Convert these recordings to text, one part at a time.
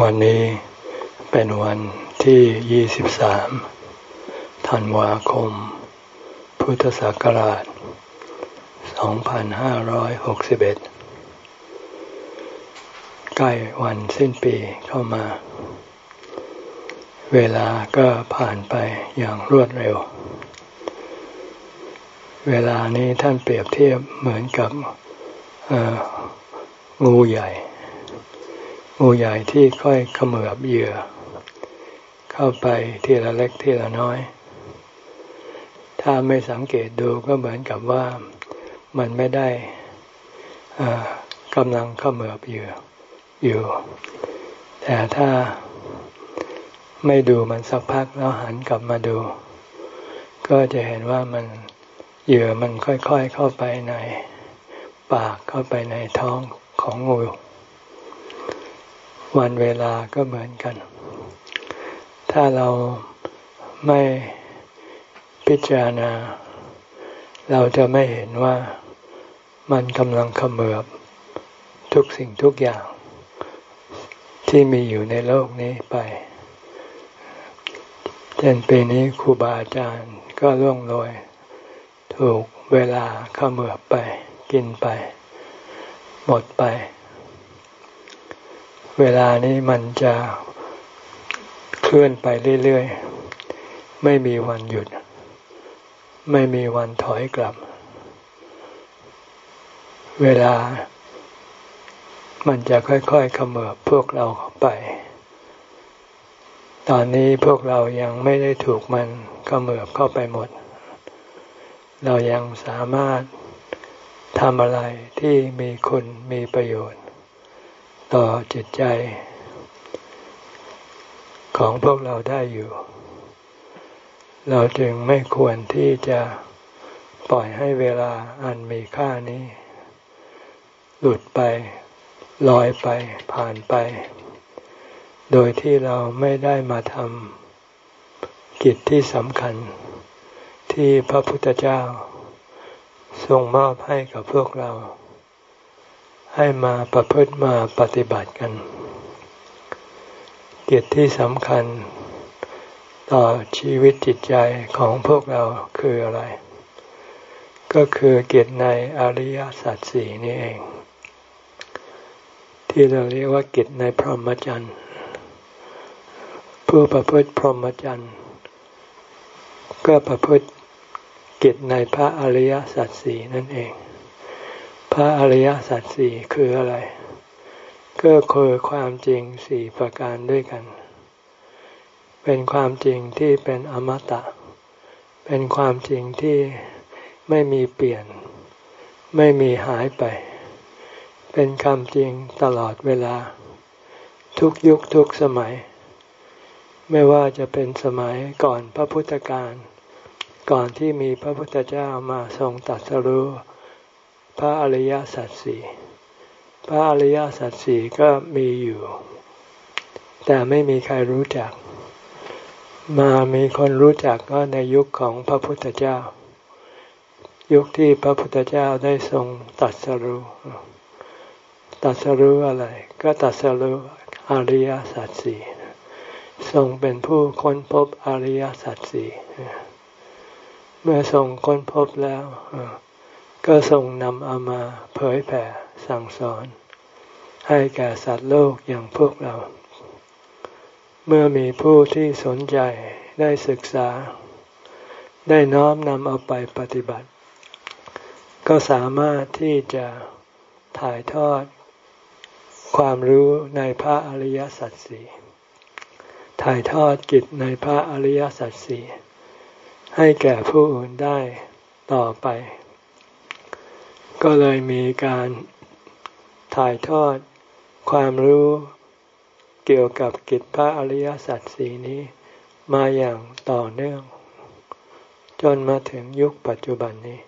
วันนี้เป็นวันที่ 23 ธันวาคม พุทธศักราช 2561 ใกล้วันสิ้นปีเข้ามา เวลาก็ผ่านไปอย่างรวดเร็ว เวลานี้ท่านเปรียบเทียบเหมือนกับงูใหญ่ งูใหญ่ที่ค่อยเขมือบเหยื่อ เข้าไปทีละเล็กทีละน้อย ถ้าไม่สังเกตดูก็เหมือนกับว่ามันไม่ได้กำลังเขมือบเหยื่ออยู่ แต่ถ้าไม่ดูมันสักพักแล้วหันกลับมาดู ก็จะเห็นว่ามันเหยื่อมันค่อยๆเข้าไปในปากเข้าไปในท้องของงู วันเวลาก็เหมือนกัน ถ้าเราไม่พิจารณา เราจะไม่เห็นว่ามันกำลังเขมือบทุกสิ่งทุกอย่าง ที่มีอยู่ในโลกนี้ไป เช่นปีนี้ครูบาอาจารย์ก็ล่วงโรยถูกเวลาเขมือบไปกินไป หมดไป เวลานี้มันจะเคลื่อนไปเรื่อยๆ ไม่มีวันหยุด ไม่มีวันถอยกลับ เวลา มันจะค่อยๆเขมือบพวกเราไป ตอนนี้พวกเรายังไม่ได้ถูกมันเขมือบเข้าไปหมด เรายังสามารถทำอะไรที่มีคุณมีประโยชน์ ต่อจิตใจ ของพวกเราได้อยู่ เราจึงไม่ควรที่จะปล่อยให้เวลาอันมีค่านี้ หลุดไปลอยไปผ่านไป โดยที่เราไม่ได้มาทำกิจที่สำคัญที่พระพุทธเจ้า ทรงมอบให้กับพวกเรา ให้มาประพฤติมาปฏิบัติกันกิจที่สำคัญต่อชีวิตจิตใจของพวกเราคืออะไร ก็คือกิจในอริยสัจสี่นี่เอง ที่เราเรียกว่ากิจในพรหมจรรย์ผู้ประพฤติพรหมจรรย์ก็ประพฤติกิจในพระอริยสัจสี่นั่นเอง พระอริยสัจสี่คืออะไร ก็คือความจริงสี่ประการด้วยกัน เป็นความจริงที่เป็นอมตะ เป็นความจริงที่ไม่มีเปลี่ยน ไม่มีหายไป เป็นคำจริงตลอดเวลา ทุกยุคทุกสมัย ไม่ว่าจะเป็นสมัยก่อนพระพุทธการ ก่อนที่มีพระพุทธเจ้ามาทรงตัดสรู้ ระอริยสัจสี่พระอริยสัจสี่ก็มีอยู่ แต่ไม่มีใครรู้จัก มามีคนรู้จักก็ในยุคของพระพุทธเจ้า ยุคที่พระพุทธเจ้าได้ทรงตัดสรู้ตัดสรู้อะไร ก็ตัดสรู้อริยสัจสี่ทรงเป็นผู้ค้นพบอริยสัจสี่เมื่อทรงค้นพบแล้ว ก็ทรงนำเอามาเผยแผ่สั่งสอน ให้แก่สัตว์โลกอย่างพวกเรา เมื่อมีผู้ที่สนใจได้ศึกษา ได้น้อมนำเอาไปปฏิบัติ ก็สามารถที่จะถ่ายทอด ความรู้ในพระอริยสัจสี่ถ่ายทอดกิจในพระอริยสัจสี่ให้แก่ผู้อื่นได้ต่อไป ก็เลยมีการถ่ายทอดความรู้เกี่ยวกับกิจพระอริยสัจสีนี้มาอย่างต่อเนื่อง จนมาถึงยุคปัจจุบันนี้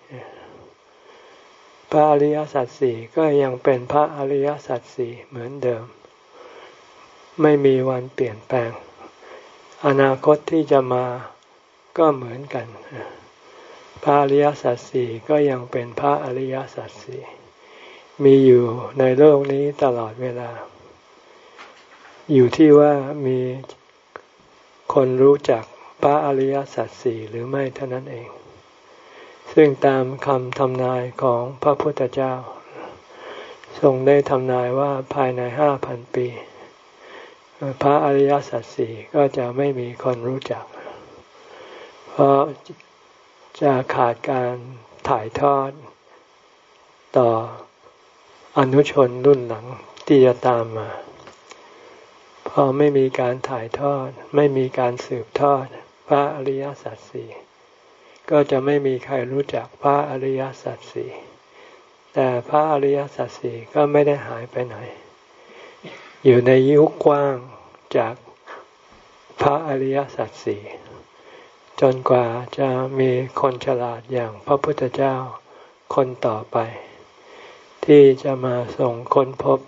พระอริยสัจสี่ก็ยังเป็นพระอริยสัจสี่เหมือนเดิม ไม่มีวันเปลี่ยนแปลง อนาคตที่จะมาก็เหมือนกัน พระอริยสัจสี่ก็ยังเป็นพระอริยสัจสี่มีอยู่ในโลกนี้ตลอดเวลา อยู่ที่ว่ามีคนรู้จักพระอริยสัจสี่หรือไม่เท่านั้นเอง ซึ่งตามคำทำนายของพระพุทธเจ้า ทรงได้ทำนายว่าภายในห้าพันปี พระอริยสัจสี่ก็จะไม่มีคนรู้จัก เพราะ จะขาดการถ่ายทอด ต่ออนุชนรุ่นหลังที่จะตามมา พอไม่มีการถ่ายทอด ไม่มีการสืบทอด พระอริยสัจสี่ก็จะไม่มีใครรู้จักพระอริยสัจสี่แต่พระอริยสัจสี่ก็ไม่ได้หายไปไหน อยู่ในยุคกว้างจากพระอริยสัจสี่ จนกว่าจะมีคนฉลาดอย่างพระพุทธเจ้าคนต่อไป ที่จะมาส่งค้นพบ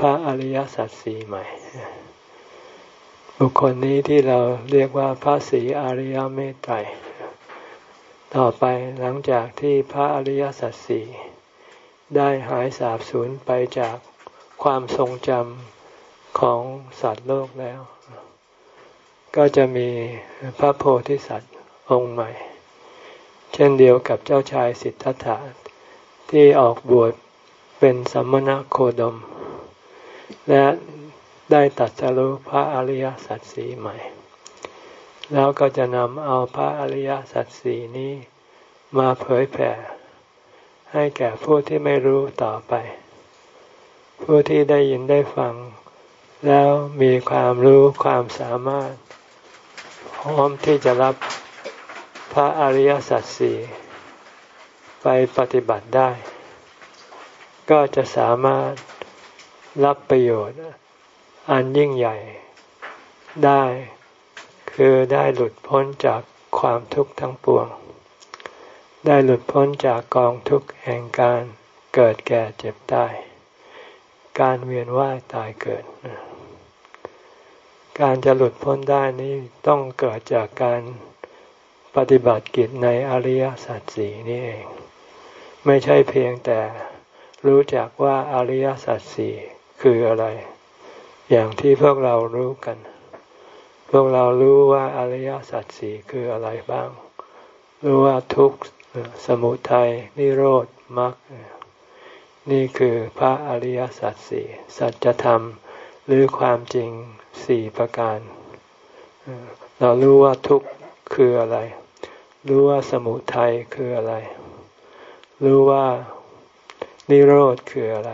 พระอริยสัจสี่ใหม่ บุคคลนี้ที่เราเรียกว่าพระศรีอริยเมตไตรต่อไปหลังจากที่พระอริยสัจสี่ได้หายสาบสูญไปจากความทรงจำของสัตว์โลกแล้ว ก็จะมีพระโพธิสัตว์องค์ใหม่ เช่นเดียวกับเจ้าชายสิทธัตถะที่ออกบวชเป็นสัมมณโคดม และได้ตัดสรุพระอริยสัจสีใหม่ แล้วก็จะนำเอาพระอริยสัจสีนี้มาเผยแผ่ ให้แก่ผู้ที่ไม่รู้ต่อไป ผู้ที่ได้ยินได้ฟัง แล้วมีความรู้ความสามารถ พร้อมที่จะรับพระอริยสัจสี่ไปปฏิบัติได้ ก็จะสามารถรับประโยชน์ อันยิ่งใหญ่ได้ คือได้หลุดพ้นจากความทุกข์ทั้งปวง ได้หลุดพ้นจากกองทุกข์แห่งการเกิดแก่เจ็บตาย การเวียนว่ายตายเกิด การจะหลุดพ้นได้นี้ต้องเกิดจากการปฏิบัติกิจในอริยสัจสี่นี่เอง ไม่ใช่เพียงแต่รู้จักว่าอริยสัจสี่คืออะไร อย่างที่พวกเรารู้กัน พวกเรารู้ว่าอริยสัจสี่คืออะไรบ้าง รู้ว่าทุกข์สมุทัยนิโรธมรรคนี่คือพระอริยสัจสี่สัจธรรม หรือความจริงสี่ประการ เรารู้ว่าทุกข์คืออะไร รู้ว่าสมุทัยคืออะไร รู้ว่านิโรธคืออะไร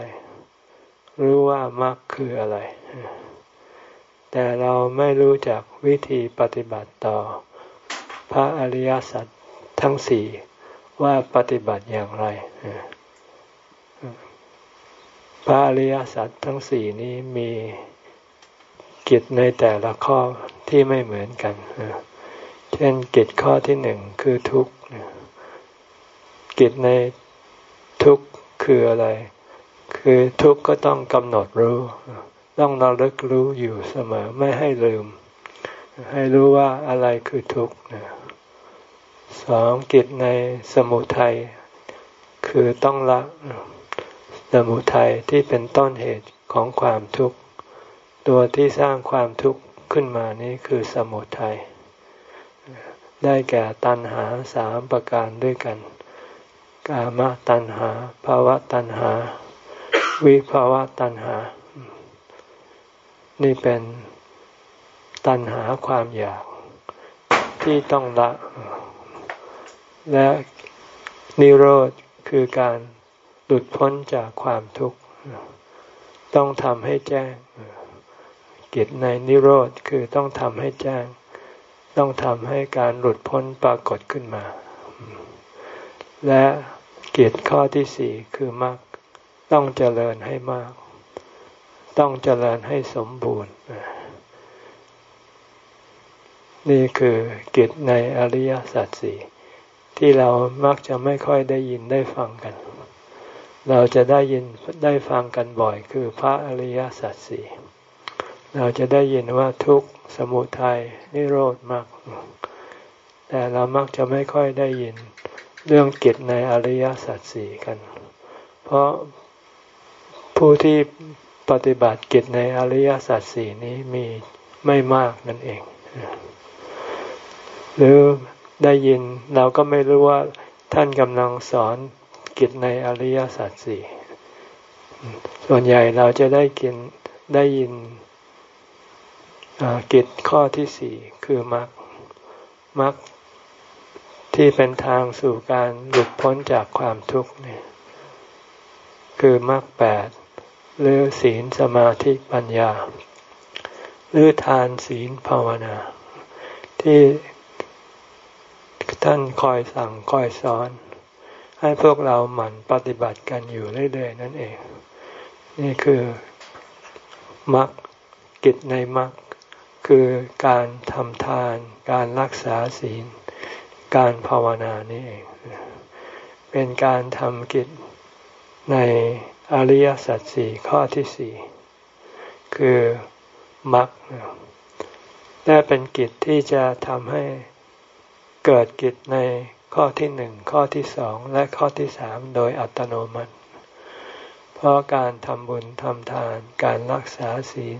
รู้ว่ามรรคคืออะไร แต่เราไม่รู้จักวิธีปฏิบัติต่อ พระอริยสัจทั้งสี่ว่าปฏิบัติอย่างไร พระอริยสัจทั้งสี่นี้มีกิจในแต่ละข้อที่ไม่เหมือนกัน เช่นกิจข้อที่หนึ่งคือทุกข์กิจในทุกข์คืออะไร คือทุกข์ก็ต้องกำหนดรู้ ต้องระลึกรู้อยู่เสมอไม่ให้ลืม ให้รู้ว่าอะไรคือทุกข์สองกิจในสมุทัยคือต้องละ สมุทัยที่เป็นต้นเหตุของความทุกข์ ตัวที่สร้างความทุกข์ขึ้นมานี้คือสมุทัยได้แก่ตัณหาสามประการด้วยกัน กามตัณหาภาวะตัณหา วิภาวะตัณหา นี่เป็นตัณหาความอยากที่ต้องละ และนิโรธคือการ หลุดพ้นจากความทุกข์ ต้องทำให้แจ้ง กิจในนิโรธคือต้องทำให้แจ้ง ต้องทำให้การหลุดพ้นปรากฏขึ้นมา และกิจข้อที่สี่คือมรรคต้องเจริญให้มาก ต้องเจริญให้สมบูรณ์ นี่คือกิจในอริยสัจสี่ที่เรามักจะไม่ค่อยได้ยินได้ฟังกัน เราจะได้ยินได้ฟังกันบ่อยคือพระอริยสัจสี่เราจะได้ยินว่าทุกข์สมุทัยนิโรธมาก แต่เรามักจะไม่ค่อยได้ยินเรื่องกิจในอริยสัจสี่กัน เพราะผู้ที่ปฏิบัติกิจในอริยสัจสี่นี้มีไม่มากนั่นเอง หรือได้ยินเราก็ไม่รู้ว่าท่านกำลังสอน กิจในอริยสัจสี่ส่วนใหญ่เราจะได้กินได้ยินกิจข้อที่สี่คือมรรคมรรคที่เป็นทางสู่การหลุดพ้นจากความทุกข์เนี่ยคือมรรคแปดหรือศีลสมาธิปัญญา หรือทานศีลภาวนา ที่ท่านคอยสั่งคอยสอน ให้พวกเราหมั่นปฏิบัติกันอยู่เรื่อยๆนั่นเอง นี่คือมรรคกิจในมรรคคือการทำทาน การรักษาศีล การภาวนานี่เอง เป็นการทำกิจในอริยสัจสี่ข้อที่สี่คือมรรคและเป็นกิจที่จะทำให้เกิดกิจใน ข้อที่หนึ่งข้อที่สองและข้อที่สามโดยอัตโนมัติ เพราะการทำบุญทำทาน การรักษาศีล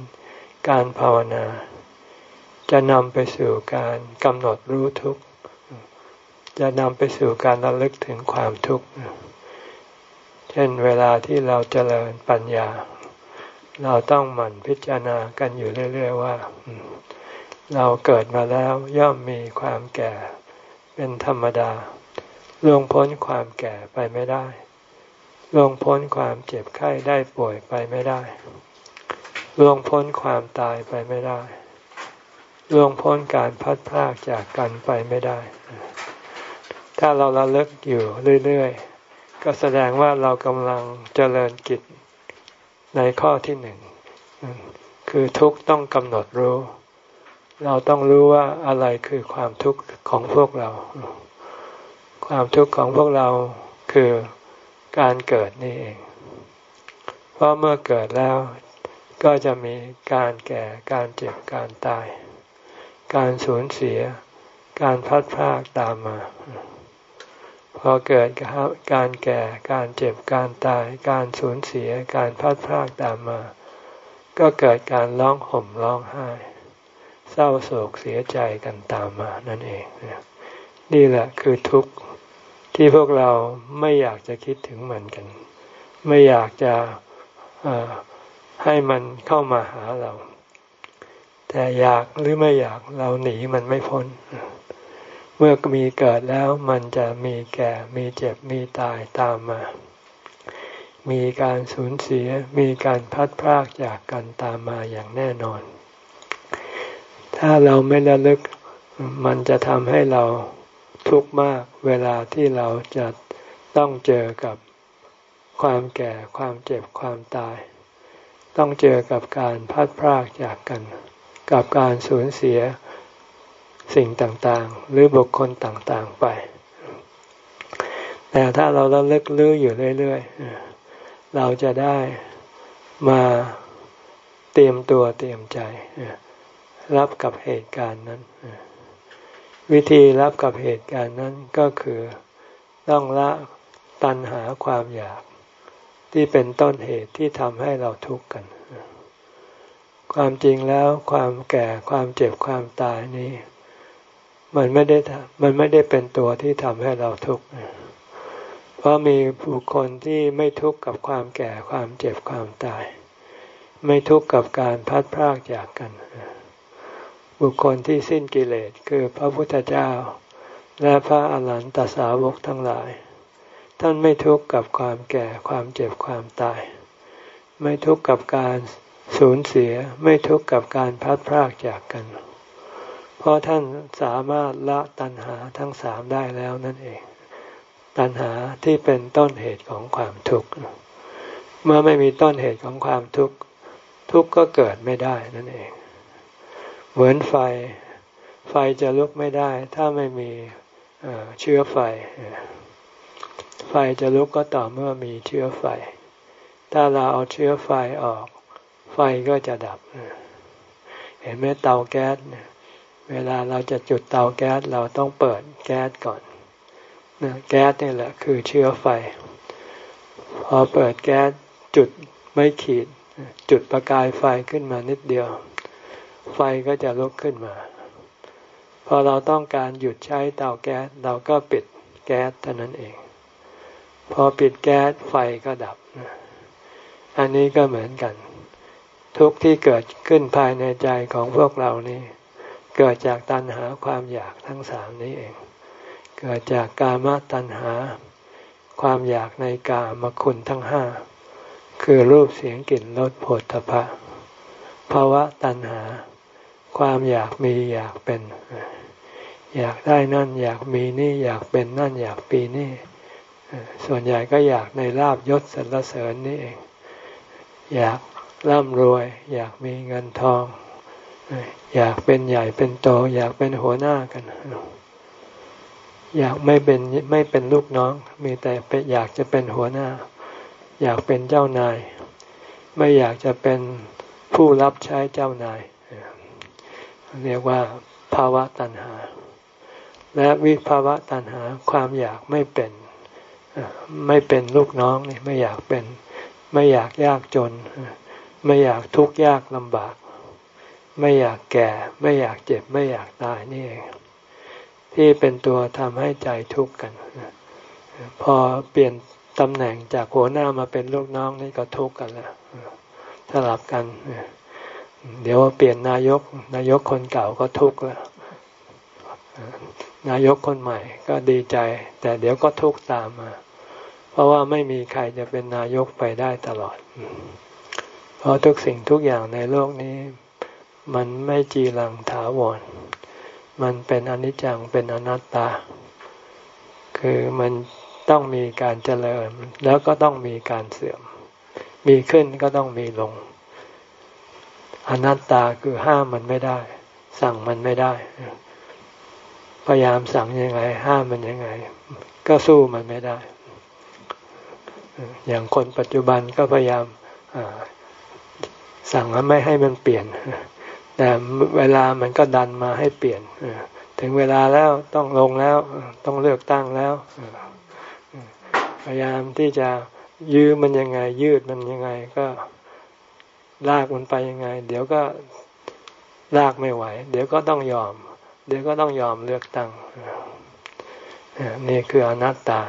การภาวนา จะนำไปสู่การกำหนดรู้ทุกข์ จะนำไปสู่การระลึกถึงความทุกข์ เช่นเวลาที่เราเจริญปัญญา เราต้องหมั่นพิจารณากันอยู่เรื่อย ๆ ว่า เราเกิดมาแล้วย่อมมีความแก่ เป็นธรรมดาล่วงพ้นความแก่ไปไม่ได้ล่วงพ้นความเจ็บไข้ได้ป่วยไปไม่ได้ล่วงพ้นความตายไปไม่ได้ล่วงพ้นการพัดพลากจากกันไปไม่ได้ ถ้าเราระเลึกอยู่เรื่อยๆ ก็แสดงว่าเรากำลังเจริญกิจในข้อที่หนึ่ง คือทุกต้องกำหนดรู้ เราต้องรู้ว่าอะไรคือความทุกข์ของพวกเรา ความทุกข์ของพวกเราคือการเกิดนี่เอง เพราะเมื่อเกิดแล้วก็จะมีการแก่ การเจ็บ การตาย การสูญเสีย การพัดพรากตามมา พอเกิดการแก่ การเจ็บ การตาย การสูญเสีย การพัดพรากตามมา ก็เกิดการร้องห่มร้องไห้ เศร้าโศกเสียใจกันตามมานั่นเอง นี่แหละคือทุกข์ที่พวกเราไม่อยากจะคิดถึงมันกัน ไม่อยากจะให้มันเข้ามาหาเรา แต่อยากหรือไม่อยากเราหนีมันไม่พ้น เมื่อมีเกิดแล้วมันจะมีแก่ มีเจ็บ มีตายตามมา มีการสูญเสีย มีการพัดพรากจากกันตามมาอย่างแน่นอน ถ้าเราไม่ระลึกมันจะทำให้เราทุกข์มากเวลาที่เราจะต้องเจอกับความแก่ความเจ็บความตาย ต้องเจอกับการพัดพรากจากกัน กับการสูญเสียสิ่งต่างๆ หรือบุคคลต่างๆไป แต่ถ้าเราระลึกลื้ออยู่เรื่อยๆ เราจะได้มาเตรียมตัวเตรียมใจ รับกับเหตุการณ์นั้น วิธีรับกับเหตุการณ์นั้นก็คือต้องละตัณหาความอยาก ที่เป็นต้นเหตุที่ทำให้เราทุกข์กัน ความจริงแล้วความแก่ความเจ็บความตายนี้ มันไม่ได้มันไม่ได้เป็นตัวที่ทำให้เราทุกข์เพราะมีบุคคลที่ไม่ทุกข์กับความแก่ความเจ็บความตาย ไม่ทุกข์กับการพัดพรากจากกัน บุคคลที่สิ้นกิเลสคือพระพุทธเจ้า และพระอรหันตสาวกทั้งหลาย ท่านไม่ทุกข์กับความแก่ความเจ็บความตาย ไม่ทุกข์กับการสูญเสียไม่ทุกข์กับการพัดพรากจากกัน เพราะท่านสามารถละตัณหาทั้งสามได้แล้วนั่นเอง ตัณหาที่เป็นต้นเหตุของความทุกข์เมื่อไม่มีต้นเหตุของความทุกข์ทุกข์ก็เกิดไม่ได้นั่นเอง เหมือนไฟ ไฟจะลุกไม่ได้ ถ้าไม่มีเชื้อไฟ ไฟจะลุกก็ต่อเมื่อมีเชื้อไฟ ถ้าเราเอาเชื้อไฟออก ไฟก็จะดับ เห็นไหมเตาแก๊สเวลาเราจะจุดเตาแก๊สเราต้องเปิดแก๊สก่อนแก๊สนี่แหละคือเชื้อไฟ พอเปิดแก๊สจุดไม่ขีด จุดประกายไฟขึ้นมานิดเดียว ไฟก็จะลุกขึ้นมา พอเราต้องการหยุดใช้เตาแก๊สเราก็ปิดแก๊สเท่านั้นเอง พอปิดแก๊สไฟก็ดับ อันนี้ก็เหมือนกัน ทุกที่เกิดขึ้นภายในใจของพวกเรานี่ เกิดจากตัณหาความอยากทั้งสามนี้เอง เกิดจากกามตัณหา ความอยากในกามคุณทั้งห้าคือรูปเสียงกลิ่นรสผลทพะภาวะตัณหา ความอยากมีอยากเป็น อยากได้นั่น อยากมีนี่อยากเป็นนั่นอยากปีนี่ ส่วนใหญ่ก็อยากในลาบยศสรรเสริญนี่เอง อยากร่ำรวย อยากมีเงินทอง อยากเป็นใหญ่เป็นโต อยากเป็นหัวหน้ากัน อยากไม่เป็นไม่เป็นลูกน้อง มีแต่อยากจะเป็นหัวหน้า อยากเป็นเจ้านาย ไม่อยากจะเป็นผู้รับใช้เจ้านาย เรียกว่าภาวะตัณหา และวิภาวะตัณหาความอยากไม่เป็น ไม่เป็นลูกน้องนี่ไม่อยากเป็น ไม่อยากยากจน ไม่อยากทุกข์ยากลำบาก ไม่อยากแก่ ไม่อยากเจ็บ ไม่อยากตายนี่เองที่เป็นตัวทำให้ใจทุกข์กัน พอเปลี่ยนตำแหน่งจากหัวหน้ามาเป็นลูกน้องนี่ก็ทุกข์กันแล้วสลับกัน เดี๋ยวเปลี่ยนนายก นายกคนเก่าก็ทุกข์แล้วนายกคนใหม่ก็ดีใจ แต่เดี๋ยวก็ทุกข์ตามมา เพราะว่าไม่มีใครจะเป็นนายกไปได้ตลอด เพราะทุกสิ่งทุกอย่างในโลกนี้ มันไม่จีรังถาวร มันเป็นอนิจจังเป็นอนัตตา คือมันต้องมีการเจริญ แล้วก็ต้องมีการเสื่อม มีขึ้นก็ต้องมีลง อนัตตาคือห้ามมันไม่ได้ สั่งมันไม่ได้ พยายามสั่งยังไง ห้ามมันยังไง ก็สู้มันไม่ได้ อย่างคนปัจจุบันก็พยายามสั่งไม่ให้มันเปลี่ยน แต่เวลามันก็ดันมาให้เปลี่ยน ถึงเวลาแล้วต้องลงแล้ว ต้องเลือกตั้งแล้ว พยายามที่จะยื้อมันยังไง ยืดมันยังไงก็ ลากมันไปยังไง เดี๋ยวก็ลากไม่ไหว เดี๋ยวก็ต้องยอม เดี๋ยวก็ต้องยอมเลือกตั้งนี่คืออนัตตา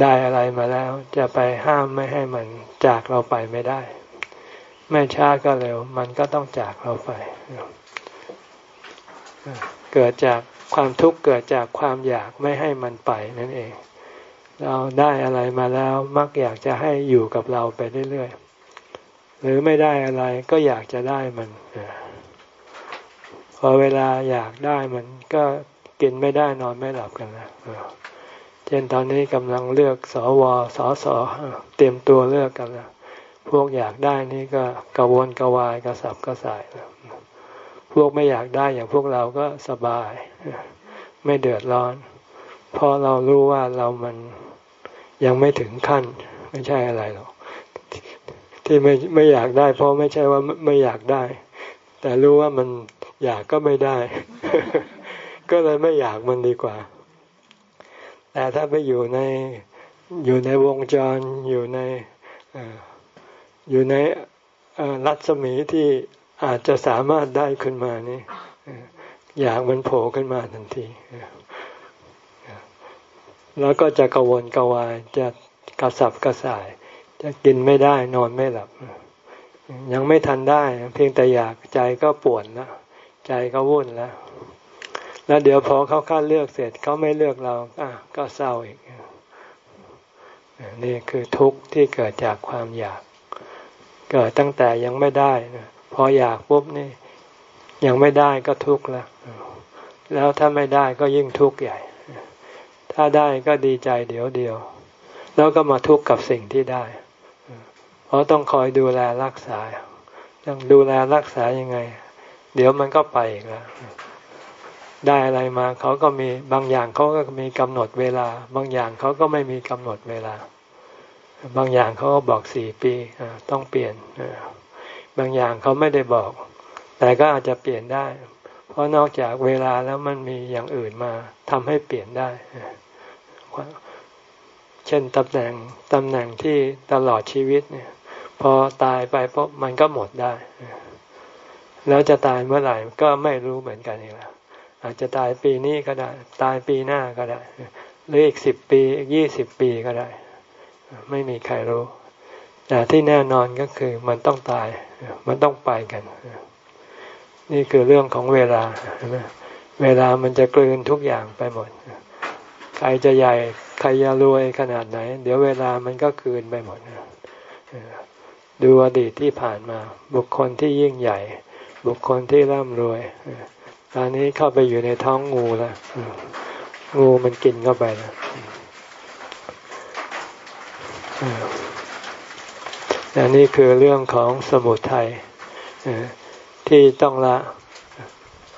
ได้อะไรมาแล้ว จะไปห้ามไม่ให้มันจากเราไปไม่ได้ ไม่ช้าก็เร็ว มันก็ต้องจากเราไป เกิดจากความทุกข์เกิดจากความอยากไม่ให้มันไปนั่นเอง เราได้อะไรมาแล้วมักอยากจะให้อยู่กับเราไปเรื่อยๆ หรือไม่ได้อะไรก็อยากจะได้มันพอเวลาอยากได้มันก็กินไม่ได้นอนไม่หลับกันนะเช่นตอนนี้กำลังเลือกสวสสเตรียมตัวเลือกกันแล้วพวกอยากได้นี่ก็กระวนกระวายกระสับกระส่ายพวกไม่อยากได้อย่างพวกเราก็สบาย ไม่เดือดร้อน เพราะเรารู้ว่าเรามันยังไม่ถึงขั้น ไม่ใช่อะไรหรอก ที่ไม่ไม่อยากได้ เพราะไม่ใช่ว่าไม่อยากได้ แต่รู้ว่ามันอยากก็ไม่ได้ ก็เลยไม่อยากมันดีกว่า แต่ถ้าไปอยู่ในอยู่ในวงจรอยู่ในอยู่ในรัศมีที่อาจจะสามารถได้ขึ้นมานี่อยากมันโผล่ขึ้นมาทันที แล้วก็จะกระวนกระวายจะกระสับกระส่าย จะกินไม่ได้นอนไม่หลับ ยังไม่ทันได้ เพียงแต่อยากใจก็ปวดแล้วใจก็วุ่นแล้ว แล้วเดี๋ยวพอเขาคัดเลือกเสร็จเขาไม่เลือกเราอะก็เศร้าอีกนี่คือทุกข์ที่เกิดจากความอยาก เกิดตั้งแต่ยังไม่ได้พออยากปุ๊บนี่ ยังไม่ได้ก็ทุกข์แล้วแล้วถ้าไม่ได้ก็ยิ่งทุกข์ใหญ่ ถ้าได้ก็ดีใจเดี๋ยวเดียว แล้วก็มาทุกข์กับสิ่งที่ได้ เพราะต้องคอยดูแลรักษาต้องดูแลรักษายังไง เดี๋ยวมันก็ไปอีกแล้วได้อะไรมาเขาก็มีบางอย่างเขาก็มีกำหนดเวลา บางอย่างเขาก็ไม่มีกำหนดเวลา บางอย่างเขาก็บอกสี่ปีต้องเปลี่ยนบางอย่างเขาไม่ได้บอก แต่ก็อาจจะเปลี่ยนได้ เพราะนอกจากเวลาแล้วมันมีอย่างอื่นมาทำให้เปลี่ยนได้เช่นตำแหน่งตำแหน่งที่ตลอดชีวิตเนี่ย พอตายไปพบมันก็หมดได้ แล้วจะตายเมื่อไหร่ก็ไม่รู้เหมือนกันอีกแล้วอาจจะตายปีนี้ก็ได้ ตายปีหน้าก็ได้ หรืออีกสิบปีอีกยี่สิบปีก็ได้ ไม่มีใครรู้ แต่ที่แน่นอนก็คือมันต้องตาย มันต้องไปกัน นี่คือเรื่องของเวลา เวลามันจะกลืนทุกอย่างไปหมด ใครจะใหญ่ ใครจะรวยขนาดไหน เดี๋ยวเวลามันก็คืนไปหมด ดูอดีตที่ผ่านมา บุคคลที่ยิ่งใหญ่ บุคคลที่ร่ำรวยตอนนี้เข้าไปอยู่ในท้องงูแล้วงูมันกินเข้าไปแล้วอันนี้คือเรื่องของสมุทัยที่ต้องละ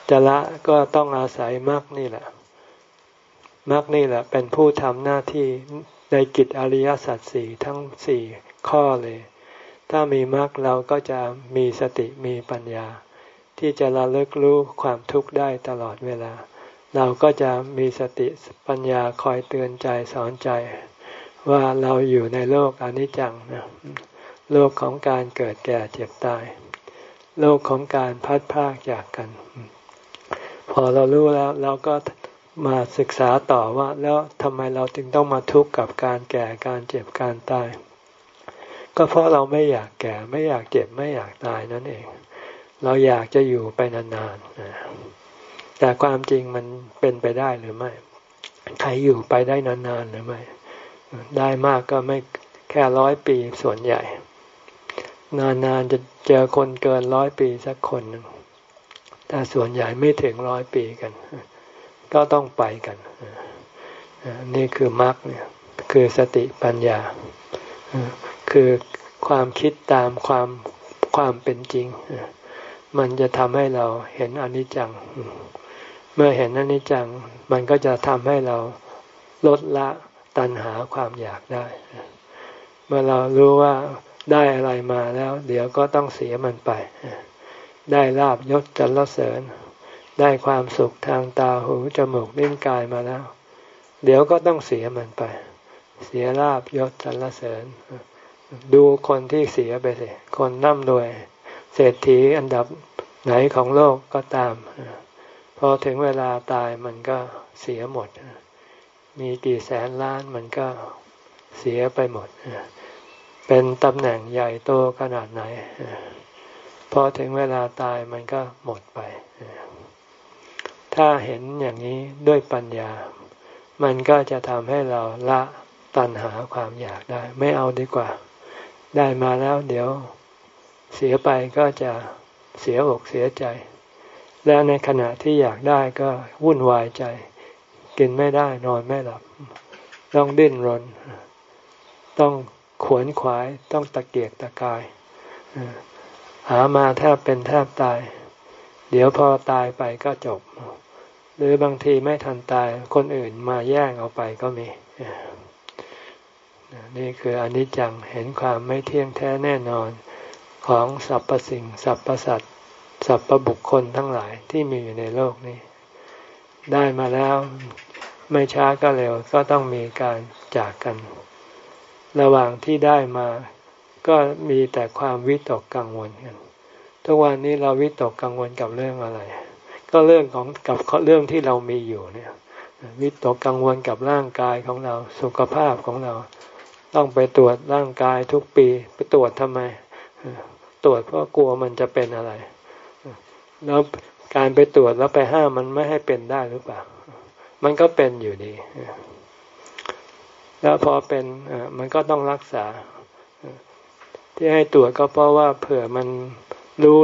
จะละก็ต้องอาศัยมรรคนี่แหละมรรคนี่แหละเป็นผู้ทำหน้าที่ในกิจอริยสัจสี่ทั้งสี่ข้อเลย ถ้ามีมรรคเราก็จะมีสติมีปัญญา ที่จะระลึกรู้ความทุกข์ได้ตลอดเวลา เราก็จะมีสติปัญญาคอยเตือนใจสอนใจ ว่าเราอยู่ในโลกอนิจจังนะโลกของการเกิดแก่เจ็บตาย โลกของการพัดพากจากกัน พอเรารู้แล้วเราก็มาศึกษาต่อว่าแล้วทำไมเราจึงต้องมาทุกข์กับการแก่การเจ็บการตาย ก็เพราะเราไม่อยากแก่ ไม่อยากเจ็บไม่อยากตายนั่นเอง เราอยากจะอยู่ไปนานๆแต่ความจริงมันเป็นไปได้หรือไม่ใครอยู่ไปได้นานๆหรือไม่ ได้มากก็ไม่แค่ร้อยปีส่วนใหญ่ นานๆจะเจอคนเกินร้อยปีสักคนหนึ่งแต่ส่วนใหญ่ไม่ถึงร้อยปีกัน ก็ต้องไปกัน นี่คือมรรคเนี่ย คือสติปัญญา คือ ความคิดตามความความเป็นจริง มันจะทำให้เราเห็นอนิจจัง เมื่อเห็นอนิจจัง มันก็จะทำให้เราลดละตัณหาความอยากได้ เมื่อเรารู้ว่าได้อะไรมาแล้ว เดี๋ยวก็ต้องเสียมันไป ได้ลาบยศจันลเสริญ ได้ความสุขทางตาหูจมูกลิ้นกายมาแล้ว เดี๋ยวก็ต้องเสียมันไป เสียลาบยศสรรเสริญ ดูคนที่เสียไปสิคนน่ำรวย เศรษฐีอันดับไหนของโลกก็ตามพอถึงเวลาตายมันก็เสียหมด มีกี่แสนล้านมันก็เสียไปหมด เป็นตำแหน่งใหญ่โตขนาดไหน พอถึงเวลาตายมันก็หมดไป ถ้าเห็นอย่างนี้ด้วยปัญญา มันก็จะทำให้เราละตัณหาความอยากได้ ไม่เอาดีกว่า ได้มาแล้วเดี๋ยวเสียไปก็จะเสียอกเสียใจ แล้วในขณะที่อยากได้ก็วุ่นวายใจ กินไม่ได้นอนไม่หลับ ต้องดิ้นรน ต้องขวนขวายต้องตะเกียกตะกาย หามาแทบเป็นแทบตาย เดี๋ยวพอตายไปก็จบ หรือบางทีไม่ทันตายคนอื่นมาแย่งเอาไปก็มี นี่คืออนิจจังเห็นความไม่เที่ยงแท้แน่นอนของสรรพสิ่งสรรพสัตว์สรรพบุคคลทั้งหลายที่มีอยู่ในโลกนี้ ได้มาแล้วไม่ช้าก็เร็วก็ต้องมีการจากกัน ระหว่างที่ได้มาก็มีแต่ความวิตกกังวลกันทุกวันนี้เราวิตกกังวลกับเรื่องอะไร ก็เรื่องของกับเรื่องที่เรามีอยู่เนี่ย วิตกกังวลกับร่างกายของเราสุขภาพของเรา ต้องไปตรวจร่างกายทุกปี ไปตรวจทำไม ตรวจเพราะกลัวมันจะเป็นอะไร แล้วการไปตรวจแล้วไปห้ามมันไม่ให้เป็นได้หรือเปล่า มันก็เป็นอยู่ดี แล้วพอเป็นมันก็ต้องรักษา ที่ให้ตรวจก็เพราะว่าเผื่อมันรู้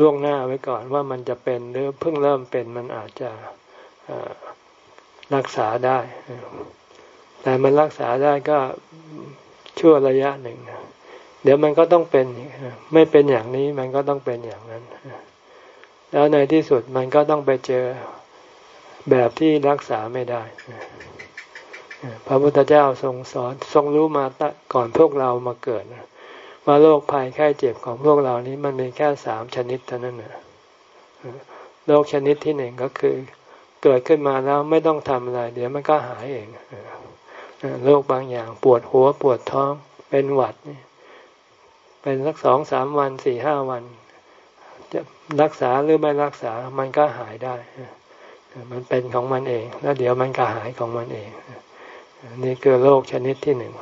ล่วงหน้าไว้ก่อนว่ามันจะเป็นหรือเพิ่งเริ่มเป็นมันอาจจะรักษาได้ แต่มันรักษาได้ก็ชั่วระยะหนึ่ง เดี๋ยวมันก็ต้องเป็นไม่เป็นอย่างนี้มันก็ต้องเป็นอย่างนั้น แล้วในที่สุดมันก็ต้องไปเจอแบบที่รักษาไม่ได้ พระพุทธเจ้าทรงสอนทรงรู้มาก่อนพวกเรามาเกิดว่าโรคภัยไข้เจ็บของพวกเรานี้มันมีแค่สามชนิดเท่านั้นนะโรคชนิดที่หนึ่งก็คือ เกิดขึ้นมาแล้วไม่ต้องทำอะไร เดี๋ยวมันก็หายเอง โรคบางอย่างปวดหัวปวดท้องเป็นหวัดเป็นสักสองสามวันสี่ห้าวัน จะรักษาหรือไม่รักษามันก็หายได้ มันเป็นของมันเอง แล้วเดี๋ยวมันก็หายของมันเอง นี่คือโรคชนิดที่หนึ่ง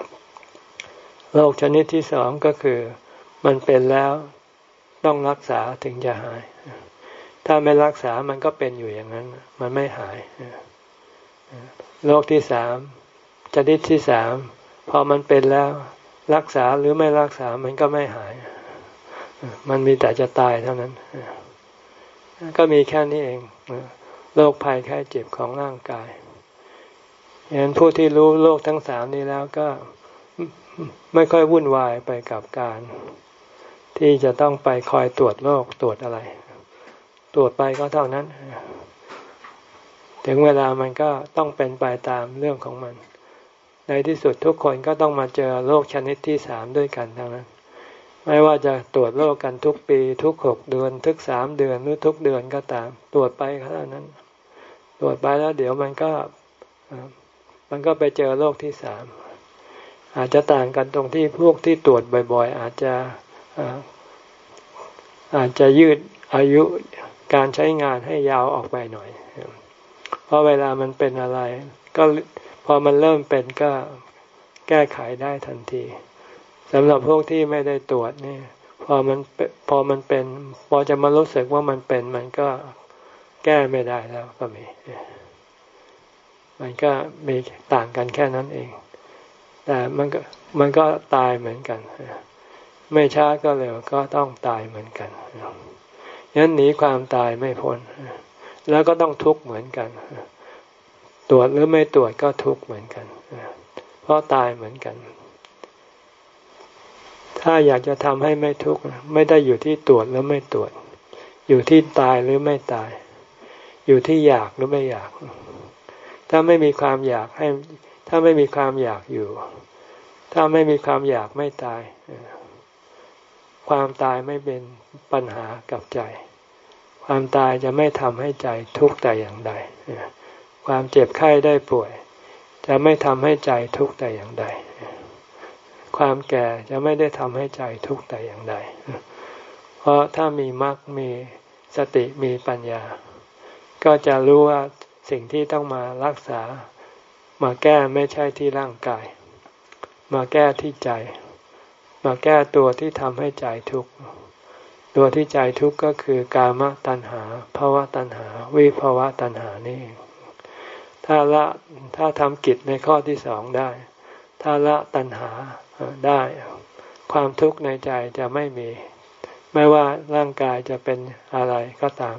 โรคชนิดที่สองก็คือ มันเป็นแล้วต้องรักษาถึงจะหาย ถ้าไม่รักษามันก็เป็นอยู่อย่างนั้น มันไม่หายโรคที่สาม ชนิดที่สามพอมันเป็นแล้วรักษาหรือไม่รักษามันก็ไม่หาย มันมีแต่จะตายเท่านั้น ก็มีแค่นี้เองโรคภัยไข้เจ็บของร่างกายฉะนั้นผู้ที่รู้โรคทั้งสามนี้แล้วก็ไม่ค่อยวุ่นวายไปกับการ ที่จะต้องไปคอยตรวจโรคตรวจอะไร ตรวจไปก็เท่านั้น ถึงเวลามันก็ต้องเป็นไปตามเรื่องของมัน ในที่สุดทุกคนก็ต้องมาเจอโรคชนิดที่สามด้วยกันทั้งนั้น ไม่ว่าจะตรวจโรคกันทุกปี ทุกหกเดือน ทุกสามเดือนหรือทุกเดือนก็ตาม ตรวจไปเท่านั้น ตรวจไปแล้วเดี๋ยวมันก็มันก็ไปเจอโรคที่สามอาจจะต่างกันตรงที่พวกที่ตรวจบ่อย ๆ อาจจะอาจจะยืดอายุการใช้งานให้ยาวออกไปหน่อย เพราะเวลามันเป็นอะไร ก็ พอมันเริ่มเป็นก็แก้ไขได้ทันทีสำหรับพวกที่ไม่ได้ตรวจนี่พอมันพอมันเป็น พอจะมารู้สึกว่ามันเป็น มันก็แก้ไม่ได้แล้วก็มี มันก็มีต่างกันแค่นั้นเอง แต่มันก็มันก็ตายเหมือนกันไม่ช้าก็เร็วก็ต้องตายเหมือนกันยันหนีความตายไม่พ้นแล้วก็ต้องทุกข์เหมือนกัน ตรวจหรือไม่ตรวจก็ทุกข์เหมือนกัน เพราะตายเหมือนกัน ถ้าอยากจะทำให้ไม่ทุกข์ไม่ได้อยู่ที่ตรวจหรือไม่ตรวจ อยู่ที่ตายหรือไม่ตาย อยู่ที่อยากหรือไม่อยาก ถ้าไม่มีความอยากให้ ถ้าไม่มีความอยากอยู่ ถ้าไม่มีความอยากไม่ตาย ความตายไม่เป็นปัญหากับใจ ความตายจะไม่ทำให้ใจทุกข์แต่อย่างใด ความเจ็บไข้ได้ป่วย จะไม่ทำให้ใจทุกข์แต่อย่างใด ความแก่จะไม่ได้ทำให้ใจทุกข์แต่อย่างใด เพราะถ้ามีมรรคมีสติมีปัญญา ก็จะรู้ว่าสิ่งที่ต้องมารักษา มาแก้ไม่ใช่ที่ร่างกาย มาแก้ที่ใจ มาแก้ตัวที่ทำให้ใจทุกข์ตัวที่ใจทุกข์ก็คือกามตัณหาภาวะตัณหา วิภาวะตัณหานี่ ถ้าละถ้าทำกิจในข้อที่สองได้ ถ้าละตัณหาได้ ความทุกข์ในใจจะไม่มี ไม่ว่าร่างกายจะเป็นอะไรก็ตาม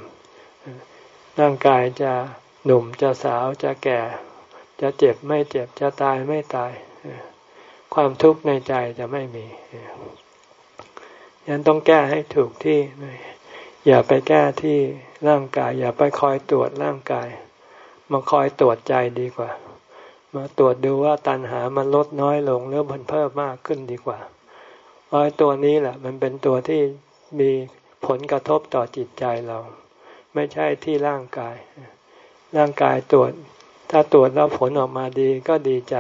ร่างกายจะหนุ่มจะสาวจะแก่ จะเจ็บไม่เจ็บจะตายไม่ตาย ความทุกข์ในใจจะไม่มียังต้องแก้ให้ถูกที่ อย่าไปแก้ที่ร่างกาย อย่าไปคอยตรวจร่างกาย มาคอยตรวจใจดีกว่า มาตรวจดูว่าตัณหามันลดน้อยลงหรือมันเพิ่มมากขึ้นดีกว่าเพราะตัวนี้แหละ มันเป็นตัวที่มีผลกระทบต่อจิตใจเรา ไม่ใช่ที่ร่างกาย ร่างกายตรวจ ถ้าตรวจแล้วผลออกมาดีก็ดีใจ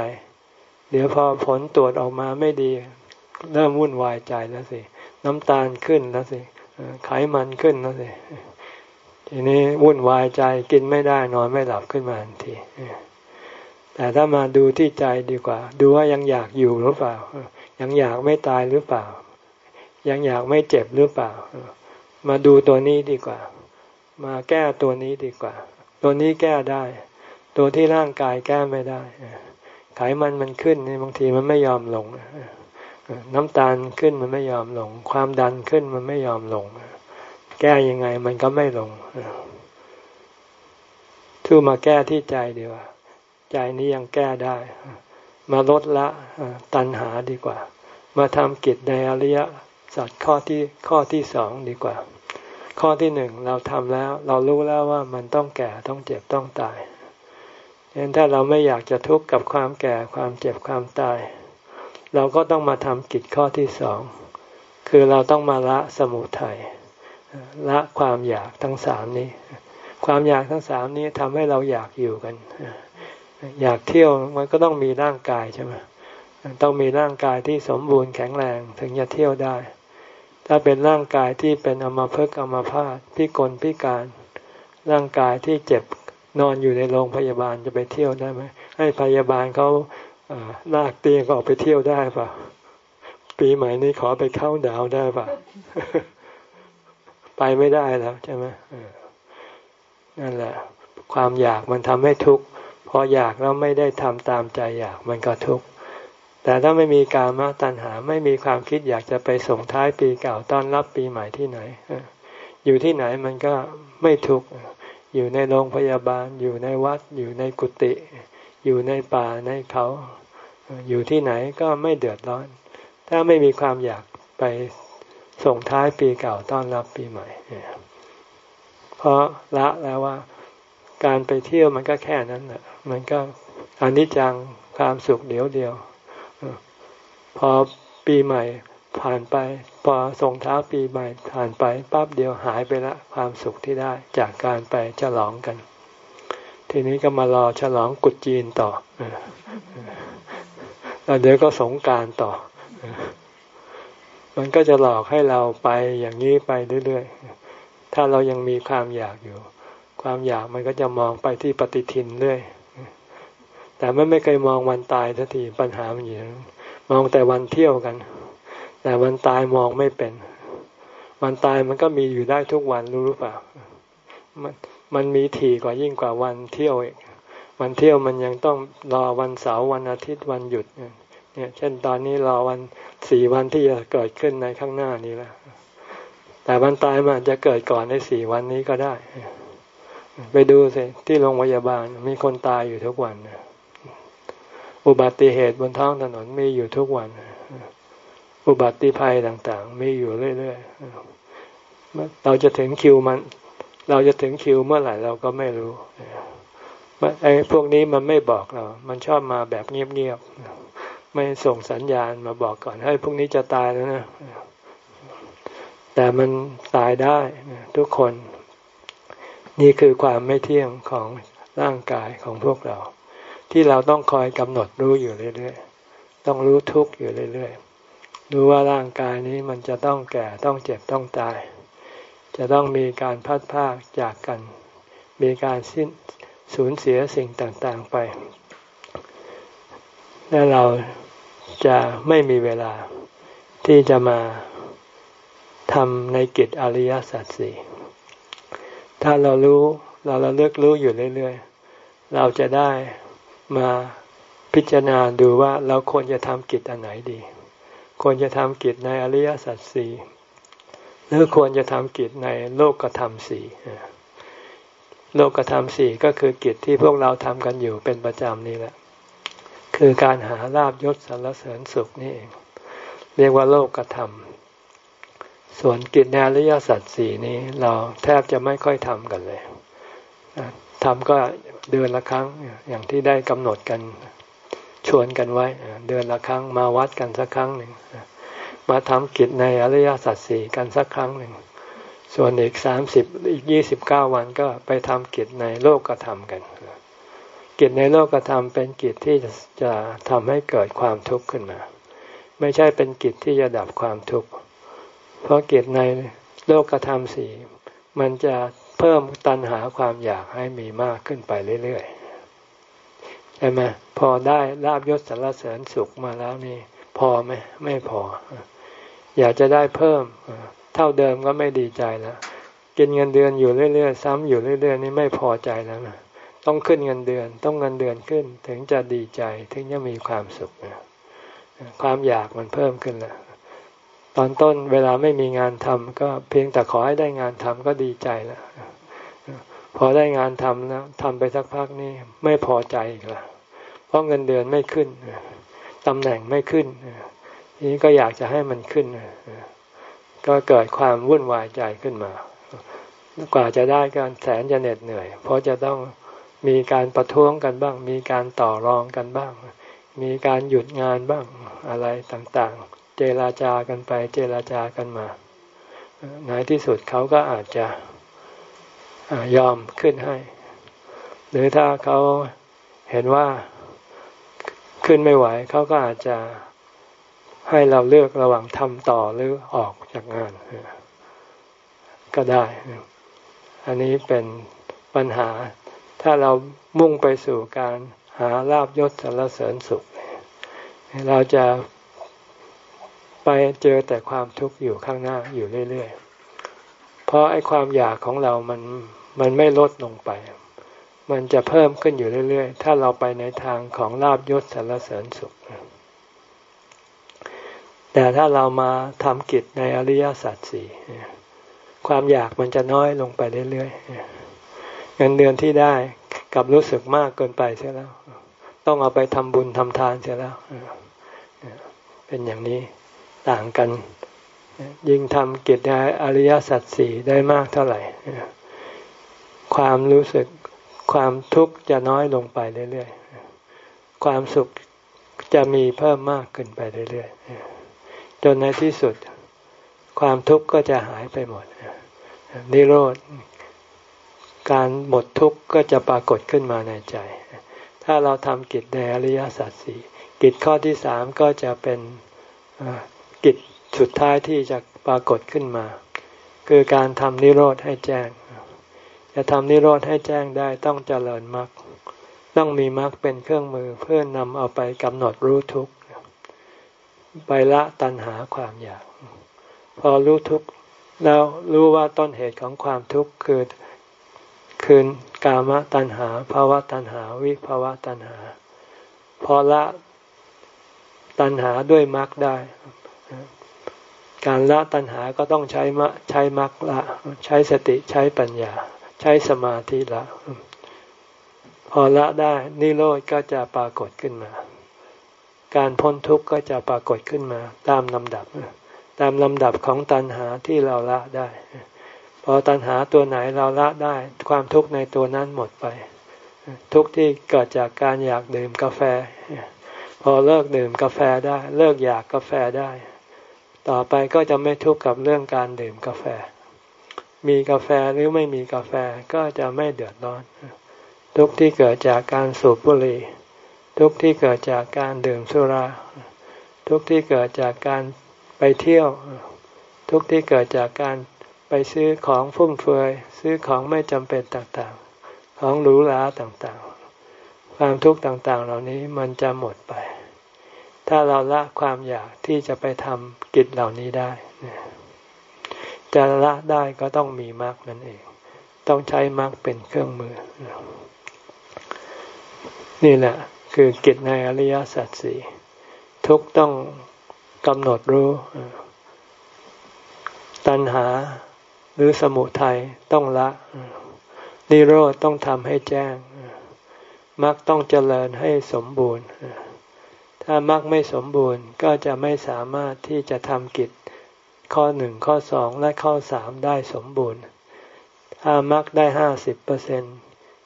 เดี๋ยวพอผลตรวจออกมาไม่ดี เริ่มวุ่นวายใจแล้วสิ น้ำตาลขึ้นแล้วสิไขมันขึ้นแล้วสิ ทีนี้วุ่นวายใจกินไม่ได้นอนไม่หลับขึ้นมาทันทีแต่ถ้ามาดูที่ใจดีกว่า ดูว่ายังอยากอยู่หรือเปล่า ยังอยากไม่ตายหรือเปล่า ยังอยากไม่เจ็บหรือเปล่า มาดูตัวนี้ดีกว่า มาแก้ตัวนี้ดีกว่า ตัวนี้แก้ได้ ตัวที่ร่างกายแก้ไม่ได้ไขมันมันขึ้นบางทีมันไม่ยอมลงน้ำตาลขึ้นมันไม่ยอมลง ความดันขึ้นมันไม่ยอมลง แก้ยังไงมันก็ไม่ลงทู่มาแก้ที่ใจดีกว่า ใจนี้ยังแก้ได้ มาลดละตัณหาดีกว่า มาทำกิจในอริยสัจข้อที่ข้อที่สองดีกว่า ข้อที่หนึ่งเราทำแล้ว เรารู้แล้วว่ามันต้องแก่ต้องเจ็บต้องตายฉะนั้นถ้าเราไม่อยากจะทุกข์กับความแก่ความเจ็บความตาย เราก็ต้องมาทำกิจข้อที่สองคือเราต้องมาละสมุทัย ละความอยากทั้งสามนี้ ความอยากทั้งสามนี้ทำให้เราอยากอยู่กัน อยากเที่ยวมันก็ต้องมีร่างกายใช่ไหมต้องมีร่างกายที่สมบูรณ์แข็งแรงถึงจะเที่ยวได้ ถ้าเป็นร่างกายที่เป็นอมภพกอมภาตพิกลพิการ ร่างกายที่เจ็บนอนอยู่ในโรงพยาบาลจะไปเที่ยวได้ไหมให้พยาบาลเขาลากเตียงก็ออกไปเที่ยวได้ปะปีใหม่นี้ขอไปเข้าดาวได้ปะ ไปไม่ได้แล้วใช่ไหมนั่นแหละ ความอยากมันทำให้ทุกข์พออยากแล้วไม่ได้ทำตามใจอยากมันก็ทุกข์แต่ถ้าไม่มีการมาตัณหาไม่มีความคิดอยากจะไปส่งท้ายปีเก่าต้อนรับปีใหม่ที่ไหนอยู่ที่ไหนมันก็ไม่ทุกข์อยู่ในโรงพยาบาล อยู่ในวัด อยู่ในกุฏิอยู่ในป่าในเขา อยู่ที่ไหนก็ไม่เดือดร้อน ถ้าไม่มีความอยากไป ส่งท้ายปีเก่าต้อนรับปีใหม่ เพราะละแล้วว่าการไปเที่ยวมันก็แค่นั้นแหละมันก็อันิจจังความสุขเดียวเดียว พอปีใหม่ผ่านไป พอส่งท้าปีใหม่ผ่านไปปั๊บเดียวหายไปละความสุขที่ได้จากการไปฉลองกัน ทีนี้ก็มารอฉลองกุดจีนต่อแล้วเดี๋ยวก็สงการต่อ มันก็จะหลอกให้เราไปอย่างนี้ไปเรื่อยๆ ถ้าเรายังมีความอยากอยู่ ความอยากมันก็จะมองไปที่ปฏิทินเรื่อย แต่ไม่ไม่เคยมองวันตายทันทีปัญหามันอยู่มองแต่วันเที่ยวกัน แต่วันตายมองไม่เป็น วันตายมันก็มีอยู่ได้ทุกวันรู้หรือเปล่า มันมันมีถี่กว่ายิ่งกว่าวันเที่ยวอีกวันเที่ยวมันยังต้องรอวันเสาร์วันอาทิตย์วันหยุด เนี่ย เช่นตอนนี้รอวันสี่วันที่จะเกิดขึ้นในข้างหน้านี้แล้วแต่วันตายมันจะเกิดก่อนในสี่วันนี้ก็ได้ ไปดูสิที่โรงพยาบาลมีคนตายอยู่ทุกวันอุบัติเหตุบนท้องถนนมีอยู่ทุกวัน อุบัติภัยต่างๆ มีอยู่เรื่อยๆเราจะถึงคิวมัน เราจะถึงคิวเมื่อไหร่เราก็ไม่รู้ไอ้พวกนี้มันไม่บอกเรา มันชอบมาแบบเงียบๆ ไม่ส่งสัญญาณมาบอกก่อนให้พวกนี้จะตายแล้วนะ แต่มันตายได้ทุกคน นี่คือความไม่เที่ยงของร่างกายของพวกเรา ที่เราต้องคอยกำหนดรู้อยู่เรื่อยๆ ต้องรู้ทุกอยู่เรื่อยๆ รู้ว่าร่างกายนี้มันจะต้องแก่ต้องเจ็บต้องตาย จะต้องมีการพัดพากจากกัน มีการสิ้นสูญเสียสิ่งต่างๆไปและเรา จะไม่มีเวลาที่จะมาทำในกิจอริยสัจสี่ถ้าเรารู้เราเราเลือกรู้อยู่เรื่อยๆ เราจะได้มาพิจารณาดูว่าเราควรจะทำกิจอันไหนดี ควรจะทำกิจในอริยสัจสี่หรือควรจะทำกิจในโลกธรรมสี่โลกธรรมสี่ก็คือกิจที่พวกเราทำกันอยู่เป็นประจำนี่แหละ คือการหาลาบยศสรรเสริญสุขนี่เอง เรียกว่าโลกธรรม ส่วนกิจในอริยสัจสี่นี้เราแทบจะไม่ค่อยทำกันเลยทำก็เดือนละครั้งอย่างที่ได้กำหนดกันชวนกันไว้ เดือนละครั้งมาวัดกันสักครั้งหนึ่งมาทำกิจในอริยสัจสี่กันสักครั้งหนึ่งส่วนอีกสามสิบอีกยี่สิบเก้าวันก็ไปทำกิจในโลกกระทำกัน กิจในโลกกระทำเป็นกิจที่จะทำให้เกิดความทุกข์ขึ้นมา ไม่ใช่เป็นกิจที่จะดับความทุกข์ เพราะกิจในโลกกระทำสี่มันจะเพิ่มตันหาความอยากให้มีมากขึ้นไปเรื่อยๆใช่ไหมพอได้ลาบยศสารเสริญสุขมาแล้วนี่ พอไหมไม่พอ อยากจะได้เพิ่ม เท่าเดิมก็ไม่ดีใจแล้วกินเงินเดือนอยู่เรื่อยๆ ซ้ำอยู่เรื่อยๆ นี่ไม่พอใจแล้วนะ ต้องขึ้นเงินเดือน ต้องเงินเดือนขึ้น ถึงจะดีใจถึงจะมีความสุขความอยากมันเพิ่มขึ้นแล้วตอนต้นเวลาไม่มีงานทำก็เพียงแต่ขอให้ได้งานทำก็ดีใจแล้วพอได้งานทำแล้วทำไปสักพักนี่ไม่พอใจอีกละเพราะเงินเดือนไม่ขึ้นตำแหน่งไม่ขึ้นนี้ก็อยากจะให้มันขึ้นก็เกิดความวุ่นวายใจขึ้นมา กว่าจะได้การแสนจะเหน็ดเหนื่อย เพราะจะต้อง มีการประท้วงกันบ้าง มีการต่อรองกันบ้าง มีการหยุดงานบ้างอะไรต่างๆ เจราจากันไปเจราจากันมาในที่สุดเขาก็อาจจะยอมขึ้นให้ หรือถ้าเขาเห็นว่าขึ้นไม่ไหวเขาก็อาจจะให้เราเลือกระหว่างทำต่อหรือออกจากงาน ก็ได้ อันนี้เป็นปัญหา ถ้าเรามุ่งไปสู่การหาลาบยศสารเสริญสุข เราจะไปเจอแต่ความทุกข์อยู่ข้างหน้าอยู่เรื่อยๆ เพราะไอ้ความอยากของเรามันมันไม่ลดลงไป มันจะเพิ่มขึ้นอยู่เรื่อยๆ ถ้าเราไปในทางของลาบยศสารเสริญสุข แต่ถ้าเรามาทำกิจในอริยสัจสี่ความอยากมันจะน้อยลงไปเรื่อยๆ เงินเดือนที่ได้กับรู้สึกมากเกินไปเสียแล้ว ต้องเอาไปทำบุญทำทานเสียแล้ว เป็นอย่างนี้ต่างกัน ยิ่งทำกิจในอริยสัจสี่ได้มากเท่าไหร่ ความรู้สึกความทุกข์จะน้อยลงไปเรื่อยๆ ความสุขจะมีเพิ่มมากขึ้นไปเรื่อยๆ จนในที่สุด ความทุกข์ก็จะหายไปหมดนิโรธ การหมดทุกข์ก็จะปรากฏขึ้นมาในใจ ถ้าเราทำกิจในอริยสัจสี่กิจข้อที่สามก็จะเป็นกิจสุดท้ายที่จะปรากฏขึ้นมา คือการทำนิโรธให้แจ้ง จะทำนิโรธให้แจ้งได้ต้องเจริญมรรคต้องมีมรรคเป็นเครื่องมือเพื่อนำเอาไปกำหนดรู้ทุกข์ไปละตัณหาความอยาก พอรู้ทุกข์แล้วรู้ว่าต้นเหตุของความทุกข์คือ คือกามตัณหาภาวะตัณหาวิภาวะตัณหา พอละตัณหาด้วยมรรคได้ การละตัณหาก็ต้องใช้มะใช้มรรคละ ใช้สติใช้ปัญญา ใช้สมาธิละ พอละได้นิโรธก็จะปรากฏขึ้นมา การพ้นทุกข์ก็จะปรากฏขึ้นมา ตามลำดับ ตามลำดับของตัณหาที่เราละได้ พอตัณหาตัวไหนเราละได้ความทุกข์ในตัวนั้นหมดไป ทุกข์ที่เกิดจากการอยากดื่มกาแฟ พอเลิกดื่มกาแฟได้ เลิกอยากกาแฟได้ ต่อไปก็จะไม่ทุกข์กับเรื่องการดื่มกาแฟ มีกาแฟหรือไม่มีกาแฟก็จะไม่เดือดร้อน ทุกที่เกิดจากการสูบบุหรี่ทุกที่เกิดจากการดื่มสุรา ทุกที่เกิดจากการไปเที่ยว ทุกที่เกิดจากการ ไปซื้อของฟุ่มเฟือยซื้อของไม่จำเป็นต่างๆ ของหรูหราต่างๆ ความทุกข์ต่างๆ เหล่านี้มันจะหมดไป ถ้าเราละความอยากที่จะไปทำกิจเหล่านี้ได้จะละได้ก็ต้องมีมรรคนั่นเอง ต้องใช้มรรคเป็นเครื่องมือ นี่แหละ คือกิจในอริยสัจสี่ทุกต้องกำหนดรู้ ตัณหา หรือสมุทัยต้องละ นิโรธต้องทำให้แจ้งมรรคต้องเจริญให้สมบูรณ์ ถ้ามรรคไม่สมบูรณ์ก็จะไม่สามารถที่จะทำกิจข้อหนึ่งข้อสองและข้อสามได้สมบูรณ์ ถ้ามรรคได้ห้าสิบเปอร์เซ็น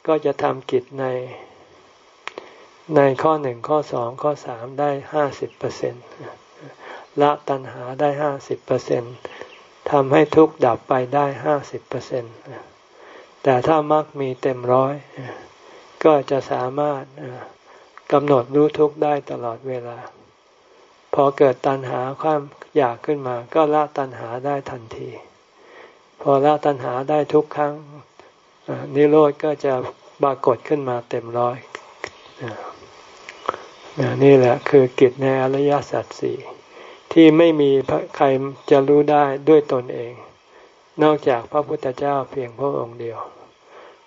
ก็จะทำกิจใน ในข้อหนึ่งข้อสองข้อสามได้ห้าสิบเปอร์เซ็นละตัณหาได้ห้าสิบเปอร์เซ็นต์ ทำให้ทุกข์ดับไปได้ห้าสิบเปอร์เซ็นตแต่ถ้ามรรคมีเต็มร้อยก็จะสามารถกำหนดรู้ทุกข์ได้ตลอดเวลา พอเกิดตัณหาความอยากขึ้นมา ก็ละตัณหาได้ทันที พอละตัณหาได้ทุกครั้งนิโรธก็จะปรากฏขึ้นมาเต็มร้อยนี่แหละคือกิจในอริยสัจสี่ ที่ไม่มีใครจะรู้ได้ด้วยตนเอง นอกจากพระพุทธเจ้าเพียงพระองค์เดียว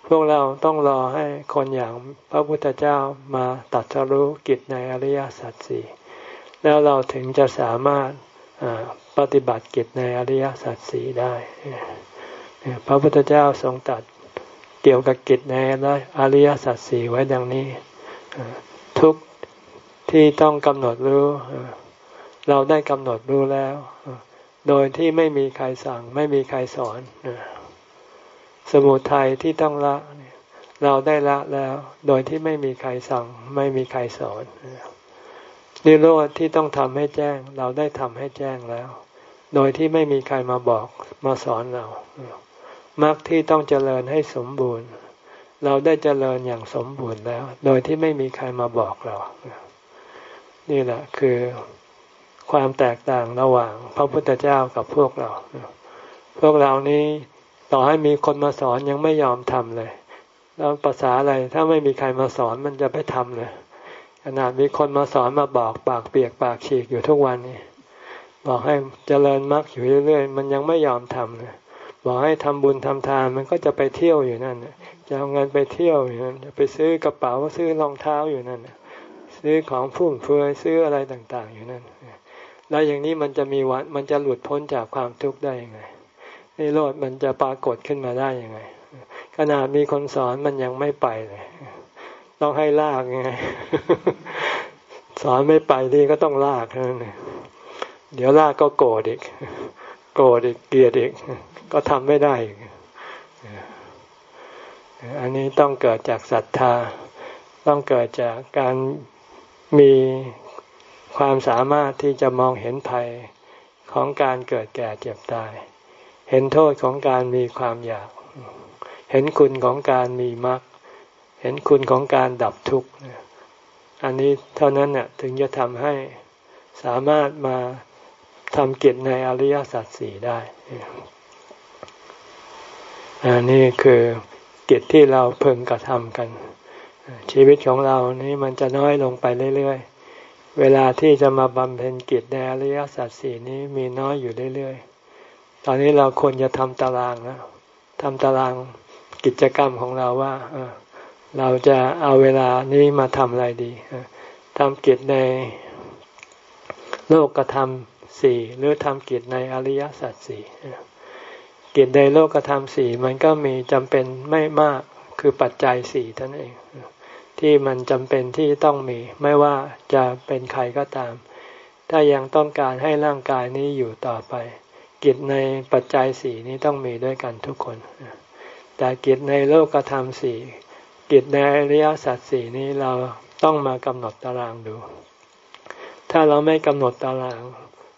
พวกเราต้องรอให้คนอย่างพระพุทธเจ้ามาตัดสรู้กิจในอริยสัจสี่แล้วเราถึงจะสามารถปฏิบัติกิจในอริยสัจสี่ได้ พระพุทธเจ้าทรงตัดเกี่ยวกับกิจในอริยสัจสี่ไว้ดังนี้ ทุกที่ต้องกำหนดรู้ เราได้กำหนดรู้แล้ว โดยที่ไม่มีใครสั่ง ไม่มีใครสอนสมุทัยที่ต้องละเราได้ละแล้ว โดยที่ไม่มีใครสั่ง ไม่มีใครสอนนิโรธที่ต้องทำให้แจ้ง เราได้ทำให้แจ้งแล้ว โดยที่ไม่มีใครมาบอกมาสอนเรามรรคที่ต้องเจริญให้สมบูรณ์ เราได้เจริญอย่างสมบูรณ์แล้ว โดยที่ไม่มีใครมาบอกเรา นี่แหละคือ ความแตกต่างระหว่างพระพุทธเจ้ากับพวกเรา พวกเรานี้ต่อให้มีคนมาสอนยังไม่ยอมทำเลย แล้วภาษาอะไรถ้าไม่มีใครมาสอนมันจะไปทำเลยขนาดมีคนมาสอนมาบอกปากเปียกปากฉีกอยู่ทุกวันนี้บอกให้เจริญมรรคอยู่เรื่อยๆมันยังไม่ยอมทำเลยบอกให้ทำบุญทำทานมันก็จะไปเที่ยวอยู่นั่นจะเอาเงินไปเที่ยวอยู่นั่นจะไปซื้อกระเป๋าซื้อรองเท้าอยู่นั่นซื้อของฟุ่มเฟือยซื้ออะไรต่าง ๆ อยู่นั่น แล้วอย่างนี้มันจะมีวันมันจะหลุดพ้นจากความทุกข์ได้ยังไงนี่โลดมันจะปรากฏขึ้นมาได้ยังไง ขนาดมีคนสอนมันยังไม่ไปเลย ต้องให้ลากไงสอนไม่ไปที่ก็ต้องลากนั่นเองเดี๋ยวลากก็โกรธอีก โกรธอีกเกลียดอีก ก็ทำไม่ได้อันนี้ต้องเกิดจากศรัทธา ต้องเกิดจากการมี ความสามารถที่จะมองเห็นภัยของการเกิดแก่เจ็บตาย เห็นโทษของการมีความอยาก เห็นคุณของการมีมรรค เห็นคุณของการดับทุกข์ อันนี้เท่านั้นเนี่ยถึงจะทำให้สามารถมาทำกิจในอริยสัจสี่ได้ อันนี้คือกิจที่เราเพิ่งกระทำกัน ชีวิตของเรานี้มันจะน้อยลงไปเรื่อยๆ เวลาที่จะมาบำเพ็ญกิจในอริยสัจสี่นี้มีน้อยอยู่เรื่อยๆ ตอนนี้เราควรจะทำตารางนะทำตารางกิจกรรมของเราว่าเราจะเอาเวลานี้มาทำอะไรดีทำกิจในโลกกระทำสี่หรือทำกิจในอริยสัจสี่กิจในโลกธรรมสี่มันก็มีจำเป็นไม่มากคือปัจจัยสี่ท่านเอง ที่มันจำเป็นที่ต้องมี ไม่ว่าจะเป็นใครก็ตาม ถ้ายังต้องการให้ร่างกายนี้อยู่ต่อไป กิจในปัจจัยสี่นี้ต้องมีด้วยกันทุกคน แต่กิจในโลกธรรมสี่กิจในอริยสัจสี่นี้เราต้องมากำหนดตารางดู ถ้าเราไม่กำหนดตาราง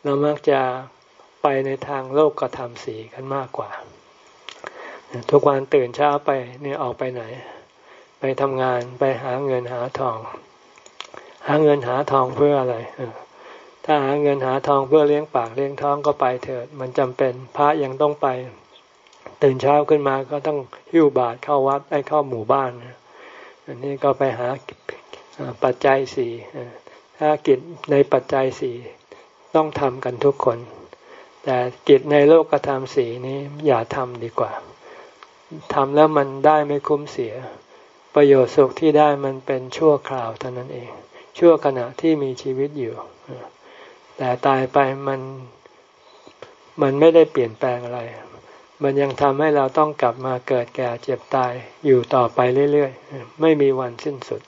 เรามักจะไปในทางโลกกระทำสีกันมากกว่า ทุกวันตื่นเช้าไปเนี่ยออกไปไหน ทำงานไปหาเงินหาทอง หาเงินหาทองเพื่ออะไรถ้าหาเงินหาทองเพื่อเลี้ยงปากเลี้ยงท้องก็ไปเถิด มันจำเป็นพระยังต้องไป ตื่นเช้าขึ้นมาก็ต้องหิ้วบาตรเข้าวัดไอ้เข้าหมู่บ้านอันนี้ก็ไปหาปัจจัยสี่ถ้ากิจในปัจจัยสี่ต้องทำกันทุกคน แต่กิจในโลกธรรมสีนี้อย่าทำดีกว่าทำแล้วมันได้ไม่คุ้มเสีย ประโยชน์สุขที่ได้มันเป็นชั่วคราวเท่านั้นเอง ชั่วขณะที่มีชีวิตอยู่ แต่ตายไปมันมันไม่ได้เปลี่ยนแปลงอะไร มันยังทำให้เราต้องกลับมาเกิดแก่เจ็บตายอยู่ต่อไปเรื่อยๆ ไม่มีวันสิ้นสุด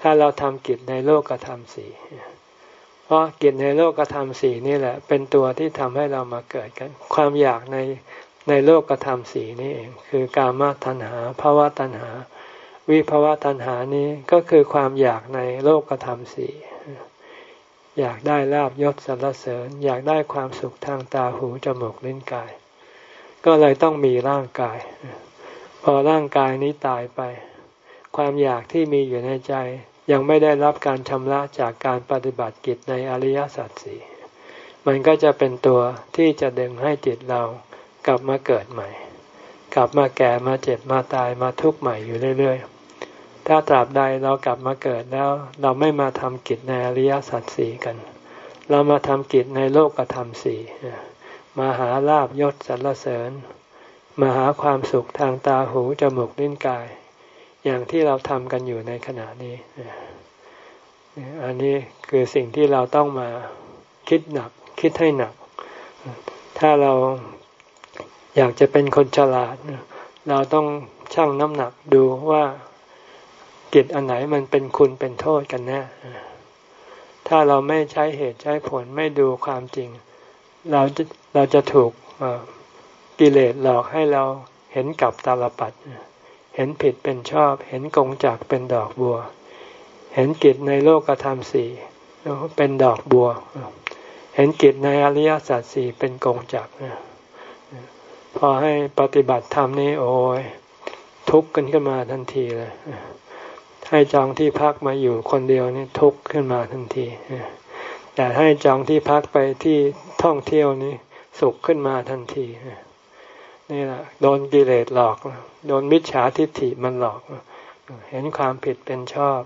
ถ้าเราทำกิจในโลกธรรมสี่เพราะกิจในโลกธรรมสี่นี่แหละ เป็นตัวที่ทำให้เรามาเกิดกัน ความอยากในในโลกธรรมสี่นี่เอง คือกามตัณหาภาวะตัณหา วิภาวะตัณหานี้ก็คือความอยากในโลกธรรมสี่อยากได้ลาบยศสรรเสริญ อยากได้ความสุขทางตาหูจมูกลิ้นกาย ก็เลยต้องมีร่างกาย พอร่างกายนี้ตายไป ความอยากที่มีอยู่ในใจ ยังไม่ได้รับการชำระจากการปฏิบัติกิจในอริยสัจสี่มันก็จะเป็นตัวที่จะดึงให้จิตเรากลับมาเกิดใหม่ กลับมาแก่มาเจ็บมาตายมาทุกข์ใหม่อยู่เรื่อยๆ ถ้าตราบใดเรากลับมาเกิดแล้ว เราไม่มาทำกิจในอริยสัจสี่กัน เรามาทำกิจในโลกธรรมสี่มาหาลาบยศสรรเสริญ มาหาความสุขทางตาหูจมูกลิ้นกาย อย่างที่เราทำกันอยู่ในขณะนี้ อันนี้คือสิ่งที่เราต้องมาคิดหนัก คิดให้หนัก ถ้าเราอยากจะเป็นคนฉลาด เราต้องชั่งน้ำหนักดูว่า กิจอันไหนมันเป็นคุณเป็นโทษกันแน่ถ้าเราไม่ใช้เหตุใช้ผลไม่ดูความจริง เราจะเราจะถูกกิเลสหลอกให้เราเห็นกับตาลปัดเห็นผิดเป็นชอบ เห็นกงจักเป็นดอกบัว เห็นกิจในโลกธรรมสี่เป็นดอกบัว เห็นกิจในอริยสัจสี่เป็นกงจักพอให้ปฏิบัติธรรมนี้โอ้ยทุกข์กันขึ้นมาทันทีเลย ให้จองที่พักมาอยู่คนเดียวนี่ทุกข์ขึ้นมาทันที แต่ให้จองที่พักไปที่ท่องเที่ยวนี้สุขขึ้นมาทันทีนี่แหละโดนกิเลสหลอก โดนมิจฉาทิฏฐิมันหลอก เห็นความผิดเป็นชอบ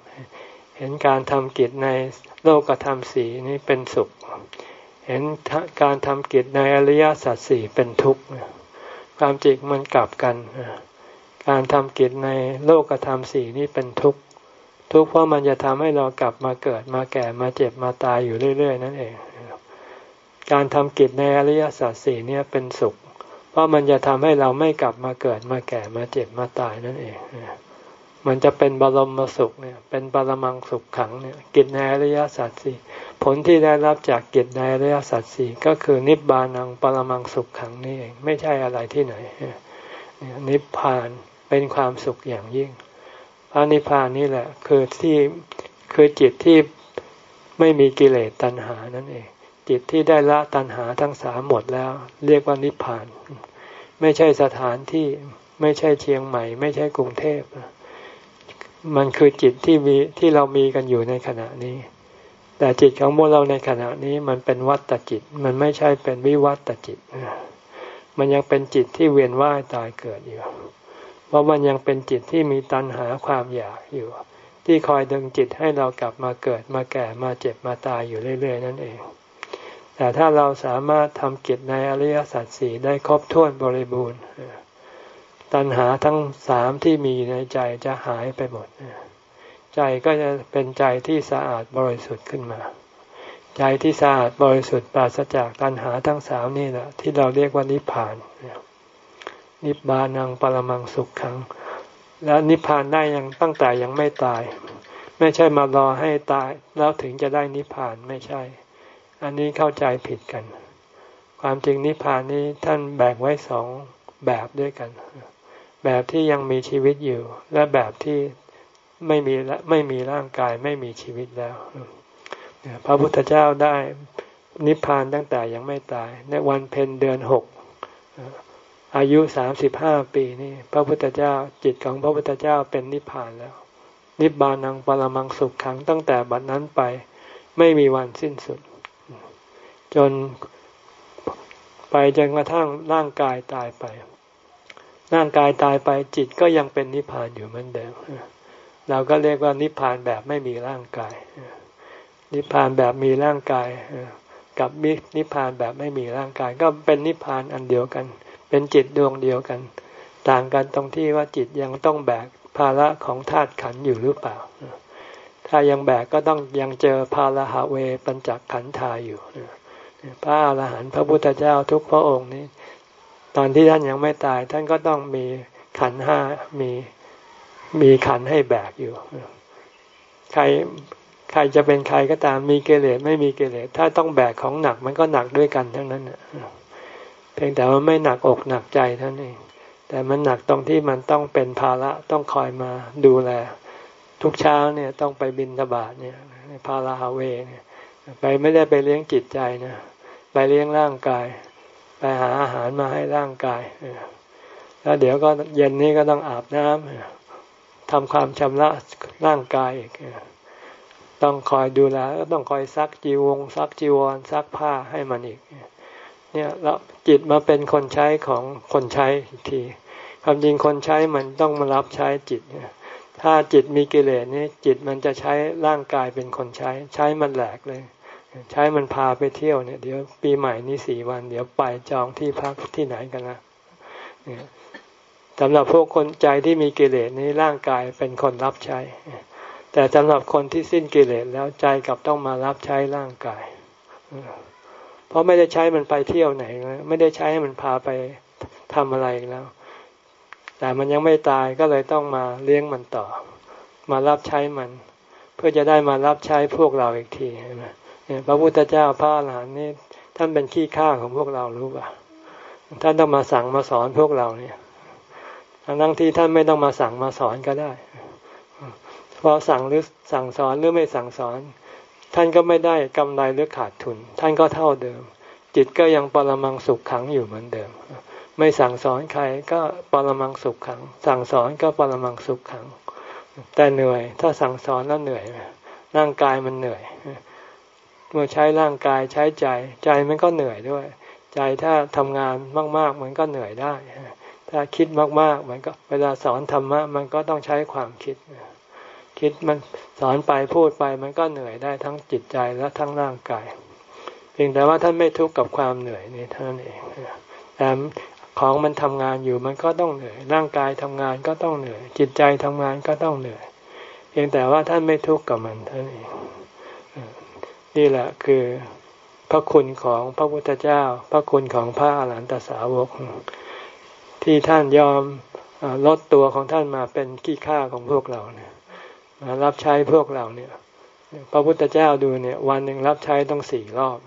เห็นการทำกิจในโลกธรรมสีนี้เป็นสุข เห็นการทำกิจในอริยสัจสี่เป็นทุกข์ความจริงมันกลับกัน การทำกิจในโลกธรรมสี่นี้เป็นทุกข์ ทุกข์เพราะมันจะทำให้เรากลับมาเกิดมาแก่มาเจ็บมาตายอยู่เรื่อย ๆ นั่นเอง การทำกิจในอริยสัจสี่เนี้เป็นสุข เพราะมันจะทำให้เราไม่กลับมาเกิดมาแก่มาเจ็บมาตายนั่นเอง มันจะเป็นบรมมสุขเนี่ย เป็นปรมังสุขขังเนี่ย กิจในอริยสัจสี่ผลที่ได้รับจากกิจในอริยสัจสี่ก็คือนิบานังปรมังสุขขังนี่เอง ไม่ใช่อะไรที่ไหนนิพพานเป็นความสุขอย่างยิ่ง พระนิพพานนี่แหละ คือที่คือจิตที่ไม่มีกิเลสตัณหานั่นเอง จิตที่ได้ละตัณหาทั้งสามหมดแล้ว เรียกว่านิพพาน ไม่ใช่สถานที่ไม่ใช่เชียงใหม่ ไม่ใช่กรุงเทพมันคือจิตที่มีที่เรามีกันอยู่ในขณะนี้ แต่จิตของพวกเราในขณะนี้มันเป็นวัตจิต มันไม่ใช่เป็นวิวัตจิต มันยังเป็นจิตที่เวียนว่ายตายเกิดอยู่ เพราะมันยังเป็นจิตที่มีตัณหาความอยากอยู่ ที่คอยดึงจิตให้เรากลับมาเกิดมาแก่มาเจ็บมาตายอยู่เรื่อย ๆ นั่นเอง แต่ถ้าเราสามารถทำกิจในอริยสัจสี่ได้ครบถ้วนบริบูรณ์ตัณหาทั้งสามที่มีในใจจะหายไปหมด ใจก็จะเป็นใจที่สะอาดบริสุทธิ์ขึ้นมา ใจที่สะอาดบริสุทธิ์ปราศจากตัณหาทั้งสามนี่แหละที่เราเรียกว่านิพพาน นิบานังปรมังสุขขัง และนิพพานได้ยังตั้งแต่ยังไม่ตาย ไม่ใช่มารอให้ตาย แล้วถึงจะได้นิพพานไม่ใช่ อันนี้เข้าใจผิดกัน ความจริงนิพพานนี้ท่านแบ่งไว้สองแบบด้วยกัน แบบที่ยังมีชีวิตอยู่ และแบบที่ไม่มีและไม่มีร่างกายไม่มีชีวิตแล้วพระพุทธเจ้าได้นิพพานตั้งแต่ยังไม่ตาย ในวันเพ็ญเดือนหก อายุสามสิบห้าปีนี่พระพุทธเจ้าจิตของพระพุทธเจ้าเป็นนิพพานแล้ว นิบานังปรมังสุขขังตั้งแต่บัดนั้นไปไม่มีวันสิ้นสุด จนไปจนกระทั่งร่างกายตายไป ร่างกายตายไปจิตก็ยังเป็นนิพพานอยู่เหมือนเดิมเราก็เรียกว่านิพพานแบบไม่มีร่างกาย นิพพานแบบมีร่างกายกับนิพพานแบบไม่มีร่างกาย ก็เป็นนิพพานอันเดียวกัน เป็นจิตดวงเดียวกัน ต่างกันตรงที่ว่าจิตยังต้องแบกภาระของธาตุขันอยู่หรือเปล่า ถ้ายังแบกก็ต้องยังเจอภาระหาเวปัญจขันธาอยู่พระอรหันต์พระพุทธเจ้าทุกพระองค์นี้ ตอนที่ท่านยังไม่ตาย ท่านก็ต้องมีขันห้ามีมีขันให้แบกอยู่ ใครใครจะเป็นใครก็ตามมีเกเรไม่มีเกเรถ้าต้องแบกของหนักมันก็หนักด้วยกันทั้งนั้นเพียงแต่ว่าไม่หนักอกหนักใจท่านเอง แต่มันหนักตรงที่มันต้องเป็นภาระต้องคอยมาดูแล ทุกเช้าเนี่ยต้องไปบินทบาทเนี่ยภาระฮาเวเนี่ยไปไม่ได้ไปเลี้ยงจิตใจนะไปเลี้ยงร่างกาย ไปหาอาหารมาให้ร่างกายแล้วเดี๋ยวก็เย็นนี้ก็ต้องอาบน้ำทำความชำระร่างกายอีกต้องคอยดูแลก็ต้องคอยซักจีวงซักจีวรซักผ้าให้มันอีก เนี่ยแล้วจิตมาเป็นคนใช้ของคนใช้อีกทีความจริงคนใช้มันต้องมารับใช้จิตถ้าจิตมีกิเลสนี่จิตมันจะใช้ร่างกายเป็นคนใช้ ใช้มันแหลกเลย ใช้มันพาไปเที่ยวเนี่ย เดี๋ยวปีใหม่นี้สี่วัน เดี๋ยวไปจองที่พักที่ไหนกันนะเนี่ยสำหรับพวกคนใจที่มีกิเลสนี้ร่างกายเป็นคนรับใช้ แต่สำหรับคนที่สิ้นกิเลสแล้วใจกลับต้องมารับใช้ร่างกาย เพราะไม่ได้ใช้มันไปเที่ยวไหนแล้วไม่ได้ใช้ให้มันพาไปทำอะไรแล้ว แต่มันยังไม่ตายก็เลยต้องมาเลี้ยงมันต่อ มารับใช้มัน เพื่อจะได้มารับใช้พวกเราอีกทีใช่ไหมพระพุทธเจ้าพระอรหันต์นี่ท่านเป็นขี้ข้าของพวกเรารู้ป่ะท่านต้องมาสั่งมาสอนพวกเราเนี่ยทั้งที่ท่านไม่ต้องมาสั่งมาสอนก็ได้พอสั่งหรือสั่งสอนหรือไม่สั่งสอน ท่านก็ไม่ได้กำไรหรือขาดทุน ท่านก็เท่าเดิม จิตก็ยังปรมังสุขขังอยู่เหมือนเดิม ไม่สั่งสอนใครก็ปรมังสุขขัง สั่งสอนก็ปรมังสุขขัง แต่เหนื่อย ถ้าสั่งสอนแล้วเหนื่อยร่างกายมันเหนื่อย เมื่อใช้ร่างกายใช้ใจ ใจมันก็เหนื่อยด้วย ใจถ้าทำงานมาก ๆ มันก็เหนื่อยได้ ถ้าคิดมากๆ มันก็เวลาสอนธรรมะมันก็ต้องใช้ความคิด คิดมันสอนไปพูดไปมันก็เหนื่อยได้ทั้งจิตใจและทั้งร่างกาย เพียงแต่ว่าท่านไม่ทุกข์กับความเหนื่อยนี่เท่านั้นเองแต่ของมันทำงานอยู่มันก็ต้องเหนื่อย ร่างกายทำงานก็ต้องเหนื่อย จิตใจทำงานก็ต้องเหนื่อย เพียงแต่ว่าท่านไม่ทุกข์กับมันเท่านั้นเองนี่แหละคือพระคุณของพระพุทธเจ้า พระคุณของพระอรหันตสาวก ที่ท่านยอมลดตัวของท่านมาเป็นขี้ข้าของพวกเราเนี่ยมา รับใช้พวกเราเนี่ย พระพุทธเจ้าดูเนี่ย วันหนึ่งรับใช้ต้องสี่รอบ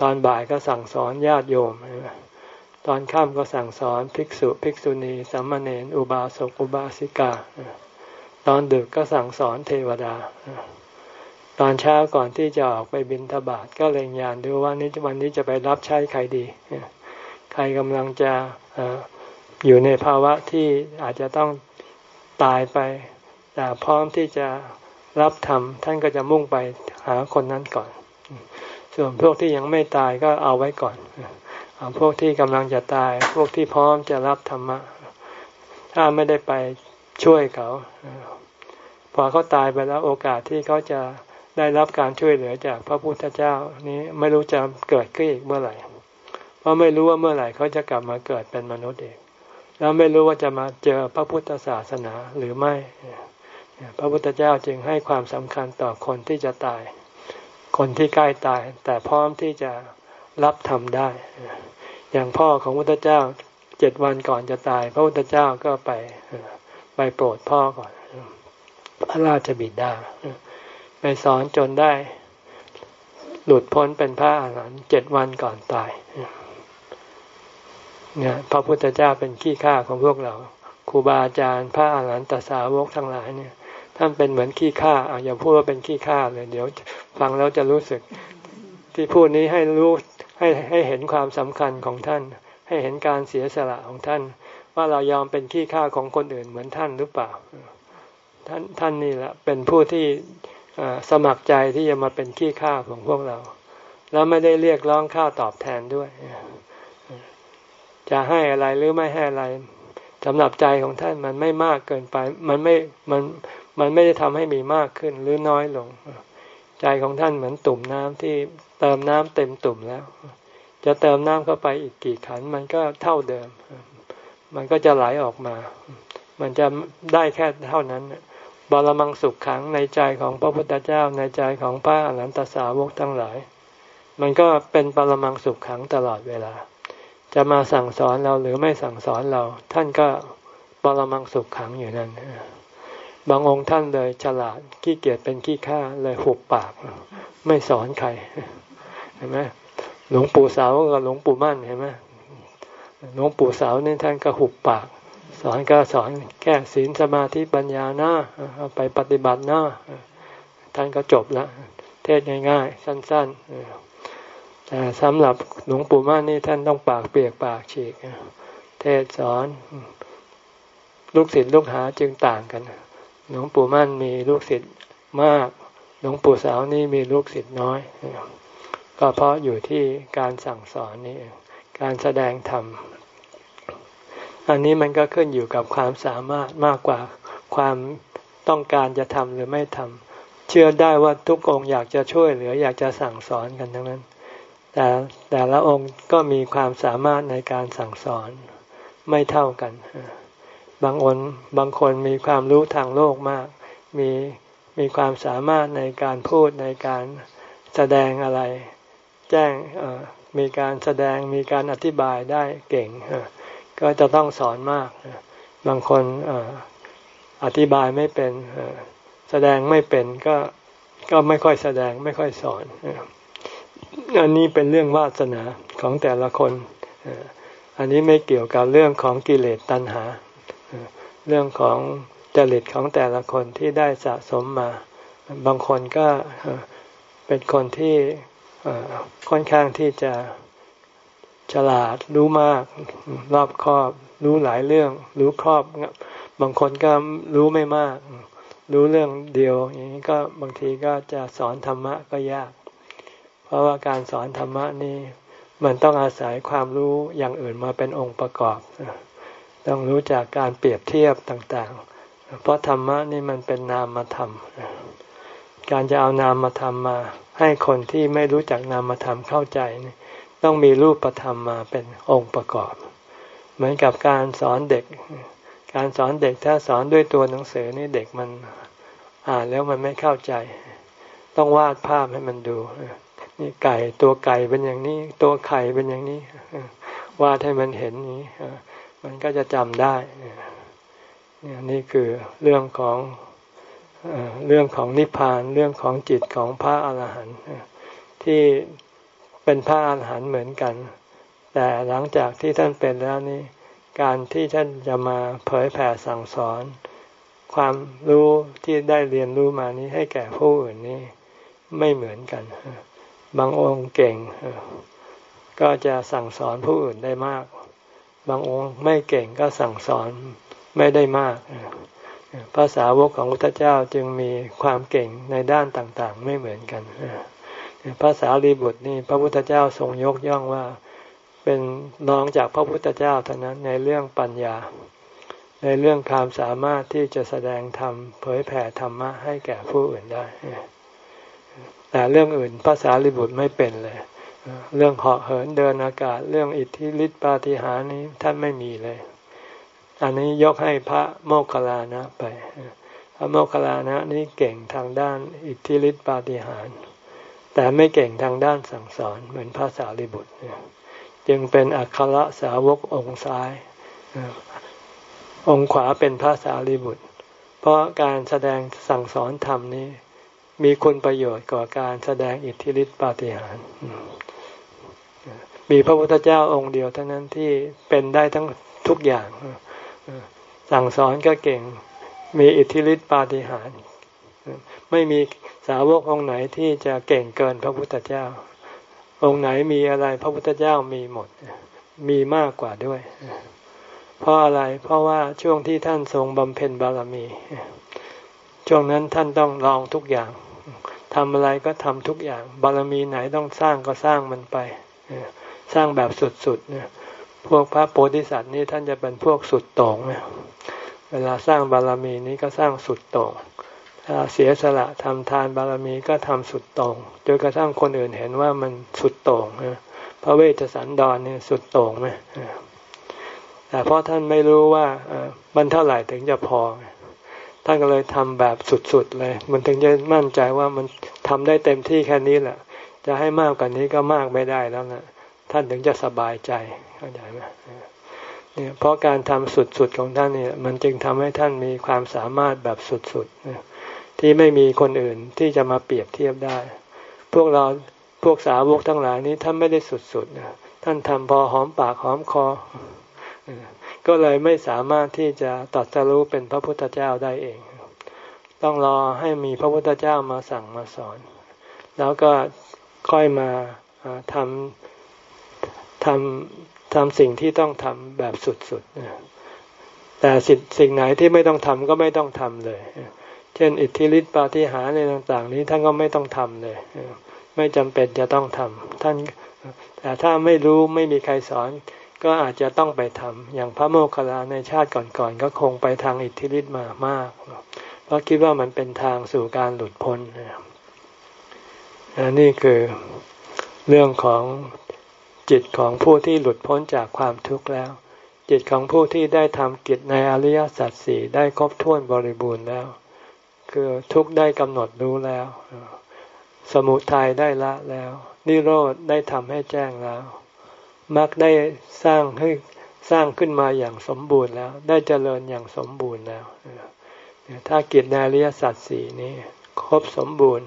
ตอนบ่ายก็สั่งสอนญาติโยม ตอนค่ำก็สั่งสอนภิกษุ ภิกษุณีสัมมาเนนอุบาสกอุบาสิกา ตอนดึกก็สั่งสอนเทวดา ตอนเช้าก่อนที่จะออกไปบินทบาทก็เล็งยานดูว่านี้วันนี้จะไปรับใช้ใครดี ใครกำลังจะอยู่ในภาวะที่อาจจะต้องตายไป แต่พร้อมที่จะรับธรรมท่านก็จะมุ่งไปหาคนนั้นก่อน ส่วนพวกที่ยังไม่ตายก็เอาไว้ก่อนพวกที่กำลังจะตาย พวกที่พร้อมจะรับธรรมะ ถ้าไม่ได้ไปช่วยเขา พอเขาตายไปแล้วโอกาสที่เขาจะได้รับการช่วยเหลือจากพระพุทธเจ้านี้ไม่รู้จะเกิดขึ้นอีกเมื่อไหร่ เพราะไม่รู้ว่าเมื่อไหร่เขาจะกลับมาเกิดเป็นมนุษย์เองแล้วไม่รู้ว่าจะมาเจอพระพุทธศาสนาหรือไม่ พระพุทธเจ้าจึงให้ความสำคัญต่อคนที่จะตาย คนที่ใกล้ตาย แต่พร้อมที่จะรับทำได้ อย่างพ่อของพระพุทธเจ้าเจ็ดวันก่อนจะตาย พระพุทธเจ้าก็ไปไปโปรดพ่อก่อน พระราชบิดาไปสอนจนได้ หลุดพ้นเป็นพระอรหันต์เจ็ดวันก่อนตายเนี่ยพระพุทธเจ้าเป็นขี้ข้าของพวกเราครูบาอาจารย์พระอรหันตสาวกทั้งหลายเนี่ย ท่านเป็นเหมือนขี้ข้าอย่าพูดว่าเป็นขี้ข้าเลย เดี๋ยวฟังแล้วจะรู้สึก ที่พูดนี้ให้รู้ให้ให้เห็นความสำคัญของท่าน ให้เห็นการเสียสละของท่าน ว่าเรายอมเป็นขี้ข้าของคนอื่นเหมือนท่านหรือเปล่า ท่านท่านนี่แหละเป็นผู้ที่สมัครใจที่จะมาเป็นขี้ข้าของพวกเรา แล้วไม่ได้เรียกร้องค่าตอบแทนด้วย จะให้อะไรหรือไม่ให้อะไรสำหรับใจของท่านมันไม่มากเกินไป มันไม่ มัน มันไม่ได้ทำให้มีมากขึ้นหรือน้อยลง ใจของท่านเหมือนตุ่มน้ำที่เติมน้ำเต็มตุ่มแล้ว จะเติมน้ำเข้าไปอีกกี่ขัน มันก็เท่าเดิม มันก็จะไหลออกมา มันจะได้แค่เท่านั้นบารมังสุขขังในใจของพระพุทธเจ้าในใจของพระอรหันตสาวกทั้งหลาย มันก็เป็นปรมังสุขขังตลอดเวลา จะมาสั่งสอนเราหรือไม่สั่งสอนเรา ท่านก็ปรมังสุขขังอยู่นั่น บางองค์ท่านเลยฉลาดขี้เกียจเป็นขี้ข้าเลยหุบปาก ไม่สอนใครเห็นไหมหลวงปู่สาวกับหลวงปู่มั่นเห็นไหมหลวงปู่สาวนี่ท่านก็หุบปาก สอนก็สอนแค่ศีลสมาธิปัญญาหน้าเอาไปปฏิบัติหน้าท่านก็จบละเทศง่ายๆ สั้นๆแต่สำหรับหลวงปู่มั่นนี่ท่านต้องปากเปียกปากฉีกเทศสอน ลูกศิษย์ลูกหาจึงต่างกัน หลวงปู่มั่นมีลูกศิษย์มาก หลวงปู่สาวนี่มีลูกศิษย์น้อย ก็เพราะอยู่ที่การสั่งสอนนี่การแสดงธรรม อันนี้มันก็ขึ้นอยู่กับความสามารถมากกว่าความต้องการจะทำหรือไม่ทำ เชื่อได้ว่าทุกองค์อยากจะช่วยเหลืออยากจะสั่งสอนกันทั้งนั้น แต่แต่ละองค์ก็มีความสามารถในการสั่งสอนไม่เท่ากัน บางอนบางคนมีความรู้ทางโลกมาก มีมีความสามารถในการพูดในการแสดงอะไร แจ้งมีการแสดงมีการอธิบายได้เก่ง ก็จะต้องสอนมาก บางคนอธิบายไม่เป็นแสดงไม่เป็นก็ก็ไม่ค่อยแสดงไม่ค่อยสอนอันนี้เป็นเรื่องวาสนาของแต่ละคน อันนี้ไม่เกี่ยวกับเรื่องของกิเลสตัณหา เรื่องของจริตของแต่ละคนที่ได้สะสมมา บางคนก็เป็นคนที่ค่อนข้างที่จะฉลาดรู้มาก รอบครอบ รู้หลายเรื่อง รู้ครอบบางคนก็รู้ไม่มาก รู้เรื่องเดียว อย่างนี้ก็บางทีก็จะสอนธรรมะก็ยาก เพราะว่าการสอนธรรมะนี่มันต้องอาศัยความรู้อย่างอื่นมาเป็นองค์ประกอบ ต้องรู้จากการเปรียบเทียบต่างๆ เพราะธรรมะนี่มันเป็นนามธรรม การจะเอานามธรรมมา ให้คนที่ไม่รู้จักนามธรรมเข้าใจ ต้องมีรูปธรรมมาเป็นองค์ประกอบ เหมือนกับการสอนเด็ก การสอนเด็กถ้าสอนด้วยตัวหนังสือนี่เด็กมันอ่านแล้วมันไม่เข้าใจ ต้องวาดภาพให้มันดูนี่ไก่ตัวไก่เป็นอย่างนี้ ตัวไข่เป็นอย่างนี้วาดให้มันเห็นนี้ มันก็จะจำได้นี่คือเรื่องของเรื่องของนิพพานเรื่องของจิตของพระอาหารหันต์ที่เป็นพระอาหารหันต์เหมือนกัน แต่หลังจากที่ท่านเป็นแล้วนี่การที่ท่านจะมาเผยแผ่สั่งสอน ความรู้ที่ได้เรียนรู้มานี้ให้แก่ผู้อื่นนี่ไม่เหมือนกัน บางองค์เก่ง ก็จะสั่งสอนผู้อื่นได้มาก บางองค์ไม่เก่งก็สั่งสอนไม่ได้มากภาษาวกของพระเจ้าจึงมีความเก่งในด้านต่างๆ ไม่เหมือนกันภาษาลีบุตรนี่พระพุทธเจ้าทรงยกย่องว่าเป็นน้องจากพระพุทธเจ้าเท่านั้นในเรื่องปัญญา ในเรื่องความสามารถที่จะแสดงธรรมเผยแผ่ธรรมะให้แก่ผู้อื่นได้ แต่เรื่องอื่นภาษาลิบุตรไม่เป็นเลย เรื่องเหาะเหินเดินอากาศ เรื่องอิทธิฤทธิปาฏิหาริย์นี้ท่านไม่มีเลย อันนี้ยกให้พระโมคคัลลานะไป พระโมคคัลลานะนี้เก่งทางด้านอิทธิฤทธิปาฏิหาริย์แต่ไม่เก่งทางด้านสั่งสอนเหมือนภาษาลิบุตรจึงเป็นอัครสาวกองค์ซ้าย องค์ขวาเป็นภาษาลิบุตร เพราะการแสดงสั่งสอนธรรมนี้ มีคุณประโยชน์ก่อการแสดงอิทธิฤทธิปาฏิหาริย์ มีพระพุทธเจ้าองค์เดียวเท่านั้นที่เป็นได้ทั้งทุกอย่าง สั่งสอนก็เก่ง มีอิทธิฤทธิปาฏิหาริย์ไม่มีสาวกองค์ไหนที่จะเก่งเกินพระพุทธเจ้า องค์ไหนมีอะไรพระพุทธเจ้ามีหมด มีมากกว่าด้วย เพราะอะไร เพราะว่าช่วงที่ท่านทรงบำเพ็ญบารมี ช่วงนั้นท่านต้องลองทุกอย่างทำอะไรก็ทำทุกอย่าง บารมีไหนต้องสร้างก็สร้างมันไป สร้างแบบสุดๆเนี่ยพวกพระโพธิสัตว์นี่ท่านจะเป็นพวกสุดโต่งเนี่ยเวลาสร้างบารมีนี้ก็สร้างสุดโต่งถ้าเสียสละทำทานบารมีก็ทำสุดโต่งจนกระทั่งคนอื่นเห็นว่ามันสุดโต่งพระเวชสันดรเนี่ยสุดโต่งไหมแต่เพราะท่านไม่รู้ว่ามันเท่าไหร่ถึงจะพอ ท่านก็เลยทำแบบสุดๆเลย มันถึงจะมั่นใจว่ามันทำได้เต็มที่แค่นี้แหละ จะให้มากกว่านี้ก็มากไม่ได้แล้วนะ ท่านถึงจะสบายใจเข้าใจไหมเนี่ยเพราะการทำสุดๆของท่านเนี่ย มันจึงทำให้ท่านมีความสามารถแบบสุดๆที่ไม่มีคนอื่นที่จะมาเปรียบเทียบได้ พวกเราพวกสาวกทั้งหลายนี้ท่านไม่ได้สุดๆนะท่านทำพอหอมปากหอมคอก็เลยไม่สามารถที่จะตัดสรู้เป็นพระพุทธเจ้าได้เอง ต้องรอให้มีพระพุทธเจ้ามาสั่งมาสอน แล้วก็ค่อยมาทำ ทำทำสิ่งที่ต้องทำแบบสุดๆแต่สิ่งสิ่งไหนที่ไม่ต้องทำก็ไม่ต้องทำเลย เช่น อิทธิฤทธิปาฏิหาริย์ต่าง ๆ นี้ท่านก็ไม่ต้องทำเลย ไม่จำเป็นจะต้องทำท่านแต่ถ้าไม่รู้ไม่มีใครสอนก็อาจจะต้องไปทำอย่างพระโมคคัลลาในชาติก่อนๆ ก็คงไปทางอิทธิฤทธิ์มามาก เพราะคิดว่ามันเป็นทางสู่การหลุดพ้นนี่คือเรื่องของ จิตของผู้ที่หลุดพ้นจากความทุกข์แล้ว จิตของผู้ที่ได้ทำกิจในอริยสัจสี่ได้ครบถ้วนบริบูรณ์แล้ว คือทุกได้กำหนดรู้แล้ว สมุทัยได้ละแล้ว นิโรธได้ทำให้แจ้งแล้วมักได้สร้างให้สร้างขึ้นมาอย่างสมบูรณ์แล้ว ได้เจริญอย่างสมบูรณ์แล้วถ้ากิจในอริยสัจสี่นี้ครบสมบูรณ์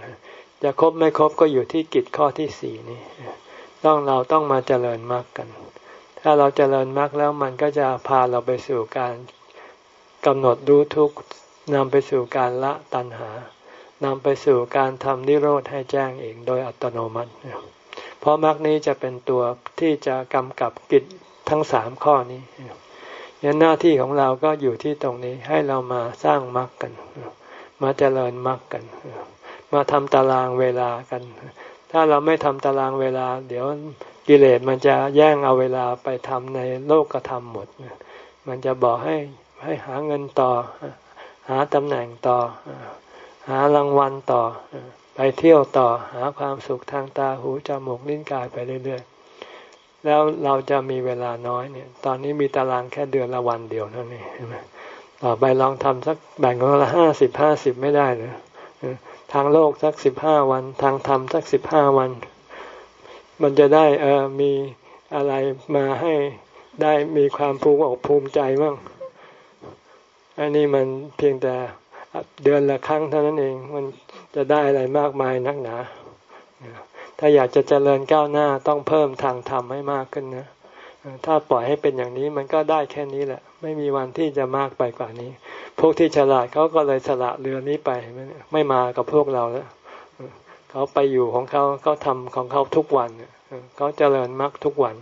จะครบไม่ครบก็อยู่ที่กิจข้อที่สี่นี้ ต้องเราต้องมาเจริญมรรคกัน ถ้าเราเจริญมรรคแล้วมันก็จะพาเราไปสู่การกำหนดรู้ทุกนำไปสู่การละตัณหานำไปสู่การทำนิโรธให้แจ้งเองโดยอัตโนมัติ เพราะมรรคนี้จะเป็นตัวที่จะกำกับกิจทั้งสามข้อนี้ยันหน้าที่ของเราก็อยู่ที่ตรงนี้ให้เรามาสร้างมรรคกัน มาเจริญมรรคกัน มาทำตารางเวลากัน ถ้าเราไม่ทำตารางเวลา เดี๋ยวกิเลสมันจะแย่งเอาเวลาไปทำในโลกกระทำหมด มันจะบอกให้ให้หาเงินต่อ หาตำแหน่งต่อ หารางวัลต่อ ไปเที่ยวต่อ หาความสุขทางตาหูจมูกลิ้นกายไปเรื่อยๆ แล้วเราจะมีเวลาน้อยเนี่ย ตอนนี้มีตารางแค่เดือนละวันเดียวเท่านี้ต่อไปลองทำสักแบ่งกันละห้าสิบห้าสิบไม่ได้หรือ ทางโลกสักสิบห้าวัน ทางธรรมสักสิบห้าวัน มันจะได้เออมีอะไรมาให้ได้มีความภูมิอกภูมิใจบ้างอันนี้มันเพียงแต่เดือนละครั้งเท่านั้นเองมันจะได้อะไรมากมายนักหนา ถ้าอยากจะเจริญก้าวหน้าต้องเพิ่มทางธรรมให้มากขึ้นนะ ถ้าปล่อยให้เป็นอย่างนี้มันก็ได้แค่นี้แหละ ไม่มีวันที่จะมากไปกว่านี้ พวกที่ฉลาดเขาก็เลยสละเรือนี้ไปไม่มากับพวกเราแล้วเขาไปอยู่ของเขาเขาทำของเขาทุกวันเขาเจริญมรรคทุกวัน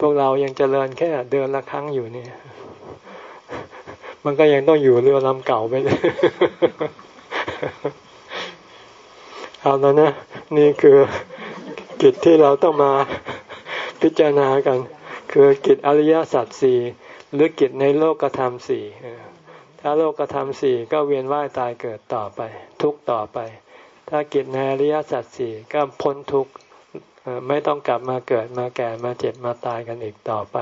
พวกเรายังเจริญแค่เดือนละครั้งอยู่นี่มันก็ยังต้องอยู่เรือลำเก่าไปเลยเอาแล้วนะนี่คือกิจที่เราต้องมาพิจารณากัน คือกิจอริยสัจสี่หรือกิจในโลกธรรมสี่ ถ้าโลกธรรมสี่ก็เวียนว่ายตายเกิดต่อไป ทุกต่อไป ถ้ากิจในอริยสัจสี่ก็พ้นทุกไม่ต้องกลับมาเกิดมาแก่มาเจ็บมาตายกันอีกต่อไป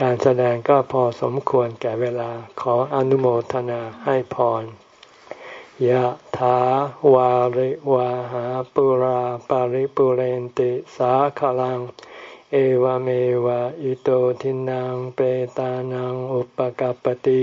การแสดงก็พอสมควรแก่เวลาขออนุโมทนาให้พรยะถาวาริวาหาปุราปาริปุเรนติสาขลัง เอวเมวะอิโตทินังเปตานังอุปกัปติ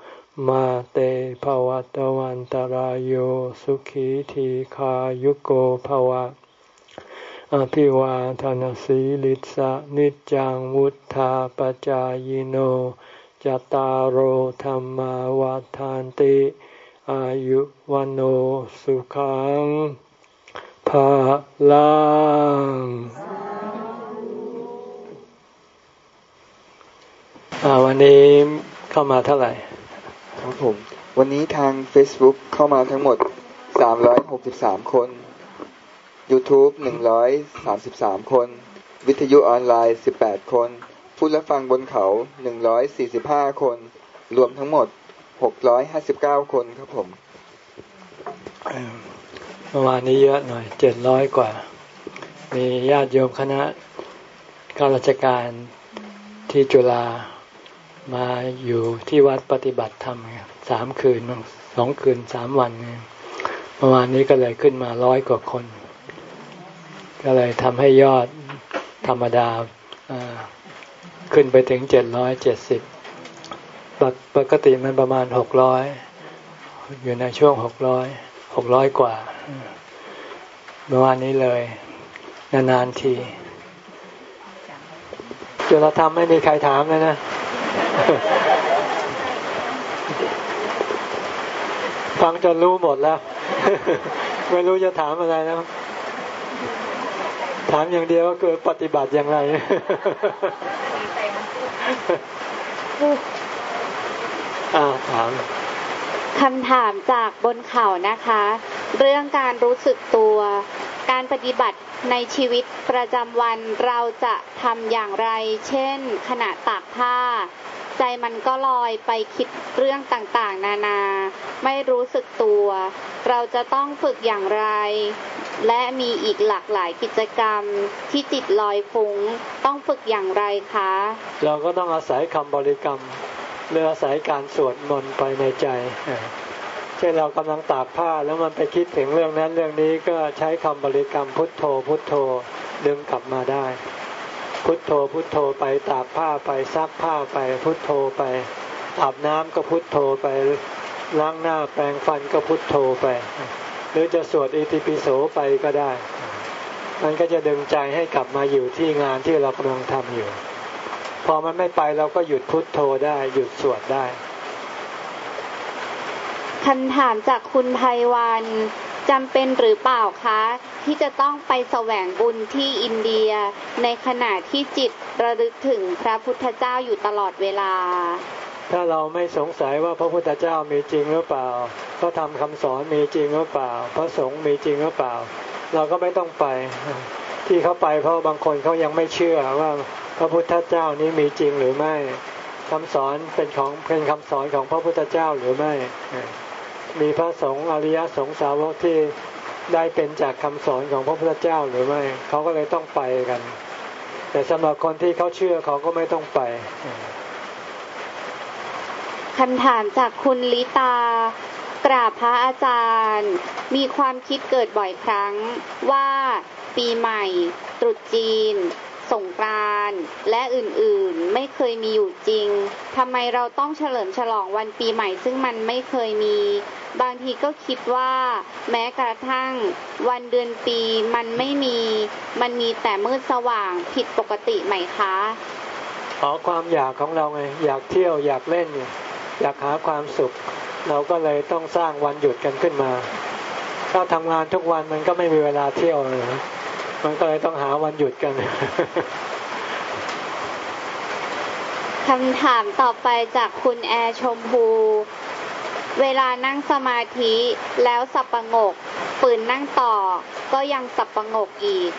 มาเตภวัตวันตารโยสุขีทีขายุโกภวะ อภิวาทานสีลิสะนิจังวุธาปจายโนจตารโหธรรมวาทานติ อายุวันโอสุขังภาลังวันนี้เข้ามาเท่าไหร่ ครับผม วันนี้ทาง Facebook เข้ามาทั้งหมด 363 คน YouTube 133 คน วิทยุออนไลน์ 18 คน ผู้รับฟังบนเขา 145 คน รวมทั้งหมด 659 คนครับผมเมื่อวานนี้เยอะหน่อยเจ็ดร้อยกว่า มีญาติโยมคณะข้าราชการที่จุฬา มาอยู่ที่วัดปฏิบัติธรรมสามคืนสองคืนสามวันเมื่อวานนี้ก็เลยขึ้นมาร้อยกว่าคน ก็เลยทำให้ยอดธรรมดาขึ้นไปถึงเจ็ดร้อยเจ็ดสิบปกติมันประมาณหกร้อยอยู่ในช่วงหกร้อยหกร้อยกว่าเมื่อวานนี้เลย นานๆทีจุลธรรมไม่มีใครถามเลยนะ ฟังจนรู้หมดแล้ว ไม่รู้จะถามอะไรแล้ว ถามอย่างเดียวก็คือปฏิบัติอย่างไรอ่าถามคำถามจากบนเขานะคะ เรื่องการรู้สึกตัว การปฏิบัติในชีวิตประจำวันเราจะทำอย่างไร เช่น ขณะตากผ้า ใจมันก็ลอยไปคิดเรื่องต่างๆ นานา ไม่รู้สึกตัว เราจะต้องฝึกอย่างไร และมีอีกหลากหลายกิจกรรมที่จิตลอยฟุ้ง ต้องฝึกอย่างไรคะ เราก็ต้องอาศัยคำบริกรรมหรืออาศัยการสวดมนต์ไปในใจเช่นเรากำลังตากผ้าแล้วมันไปคิดถึงเรื่องนั้นเรื่องนี้ก็ใช้คำบริกรรมพุทโธพุทโธดึงกลับมาได้ พุทโธพุทโธไปตากผ้าไปซักผ้าไปพุทโธไปอาบน้ำก็พุทโธไปล้างหน้าแปรงฟันก็พุทโธไป หรือจะสวดอิติปิโสไปก็ได้ มันก็จะดึงใจให้กลับมาอยู่ที่งานที่เรากำลังทำอยู่ พอมันไม่ไปเราก็หยุดพุดโทโธได้ หยุดสวดได้คำถามจากคุณไพวันจำเป็นหรือเปล่าคะ ที่จะต้องไปแสวงบุญที่อินเดีย ในขณะที่จิตระลึกถึงพระพุทธเจ้าอยู่ตลอดเวลา ถ้าเราไม่สงสัยว่าพระพุทธเจ้ามีจริงหรือเปล่าพระธรรมคำสอนมีจริงหรือเปล่า พระสงฆ์มีจริงหรือเปล่า เราก็ไม่ต้องไป ที่เขาไปเพราะบางคนเขายังไม่เชื่อว่าพระพุทธเจ้านี้มีจริงหรือไม่คำสอนเป็นของเป็นคำสอนของพระพุทธเจ้าหรือไม่ มีพระสงฆ์อริยสงสาวกที่ ได้เป็นจากคำสอนของพระพุทธเจ้าหรือไม่เขาก็เลยต้องไปกัน แต่สำหรับคนที่เขาเชื่อเขาก็ไม่ต้องไปคำถามจากคุณลิตากราบพระอาจารย์ มีความคิดเกิดบ่อยครั้งว่าปีใหม่ ตรุษจีน สงกราน และอื่นๆไม่เคยมีอยู่จริงทำไมเราต้องเฉลิมฉลองวันปีใหม่ ซึ่งมันไม่เคยมี บางทีก็คิดว่า แม้กระทั่ง วันเดือนปีมันไม่มี มันมีแต่มืดสว่างผิดปกติไหมคะอ๋อความอยากของเราไงอยากเที่ยวอยากเล่น อยากหาความสุข เราก็เลยต้องสร้างวันหยุดกันขึ้นมาถ้าทำงานทุกวันมันก็ไม่มีเวลาเที่ยวเลยมันก็เลยต้องหาวันหยุดกัน คำถามต่อไปจากคุณแอร์ชมพู เวลานั่งสมาธิแล้วสับประงกฝืนนั่งต่อ ก็ยังสับประงกอีก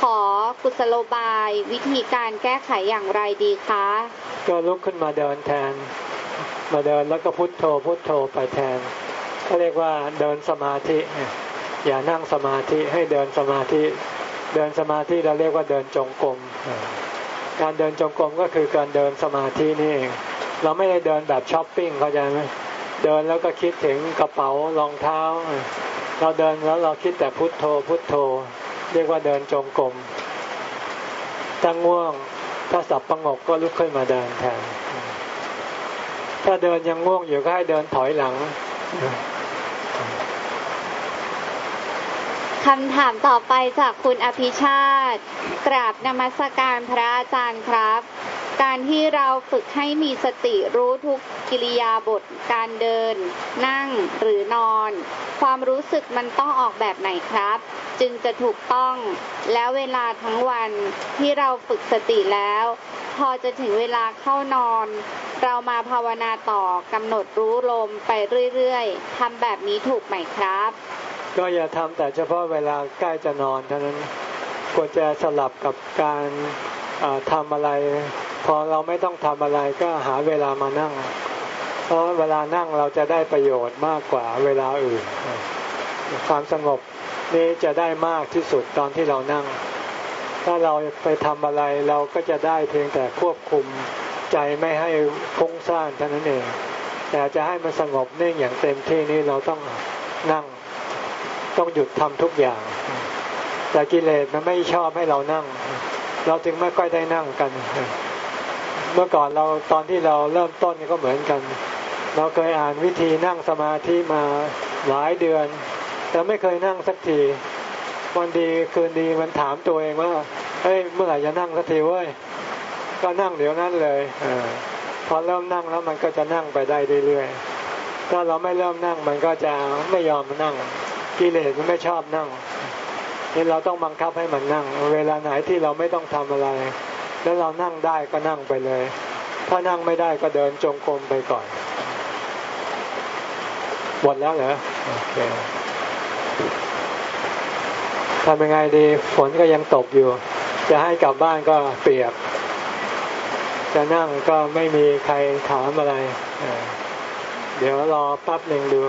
ขอกุศโลบายวิธีการแก้ไขอย่างไรดีคะ ก็ลุกขึ้นมาเดินแทน มาเดินแล้วก็พุทโธพุทโธไปแทนก็เรียกว่าเดินสมาธิ อย่านั่งสมาธิให้เดินสมาธิ เดินสมาธิเราเรียกว่าเดินจงกรม การเดินจงกรมก็คือการเดินสมาธินี่เอง เราไม่ได้เดินแบบช้อปปิ้งเข้าใจไหมเดินแล้วก็คิดถึงกระเป๋ารองเท้า เราเดินแล้วเราคิดแต่พุทโธพุทโธ เรียกว่าเดินจงกรมถ้าง่วงถ้าสับประงกก็ลุกขึ้นมาเดินแทนถ้าเดินยังง่วงอยู่ก็ให้เดินถอยหลัง คำถามต่อไปจากคุณอภิชาติ กราบนมัสการพระอาจารย์ครับ การที่เราฝึกให้มีสติรู้ทุกกิริยาบทการเดิน นั่งหรือนอน ความรู้สึกมันต้องออกแบบไหนครับ จึงจะถูกต้อง แล้วเวลาทั้งวันที่เราฝึกสติแล้ว พอจะถึงเวลาเข้านอน เรามาภาวนาต่อกำหนดรู้ลมไปเรื่อยๆทำแบบนี้ถูกไหมครับ ก็อย่าทำแต่เฉพาะเวลาใกล้จะนอนเท่านั้นควรจะสลับกับการทำอะไร พอเราไม่ต้องทำอะไรก็หาเวลามานั่ง เพราะเวลานั่งเราจะได้ประโยชน์มากกว่าเวลาอื่น ความสงบนี้จะได้มากที่สุดตอนที่เรานั่ง ถ้าเราไปทำอะไรเราก็จะได้เพียงแต่ควบคุมใจไม่ให้ฟุ้งซ่านเท่านั้นเอง แต่จะให้มันสงบเนิ่งอย่างเต็มที่นี้เราต้องนั่ง ต้องหยุดทำทุกอย่าง แต่กิเลสมันไม่ชอบให้เรานั่ง เราจึงไม่ค่อยได้นั่งกัน เมื่อก่อนเราตอนที่เราเริ่มต้นก็เหมือนกัน เราเคยอ่านวิธีนั่งสมาธิมาหลายเดือน แต่ไม่เคยนั่งสักทีวันดีคืนดีมันถามตัวเองว่าเฮ้ยเมื่อไหร่จะนั่งสักทีเว้ยก็นั่งเดี๋ยวนั้นเลยอพอเริ่มนั่งแล้วมันก็จะนั่งไปได้เรื่อยๆถ้าเราไม่เริ่มนั่งมันก็จะไม่ยอมนั่ง กิเลสมันไม่ชอบนั่งนี่เราต้องบังคับให้มันนั่ง เวลาไหนที่เราไม่ต้องทำอะไร แล้วเรานั่งได้ก็นั่งไปเลย ถ้านั่งไม่ได้ก็เดินจงกรมไปก่อน หมดแล้วเหรอโอเคทำยังไงดีฝนก็ยังตกอยู่ จะให้กลับบ้านก็เปียก จะนั่งก็ไม่มีใครถามอะไร เดี๋ยวรอแป๊บหนึ่งดู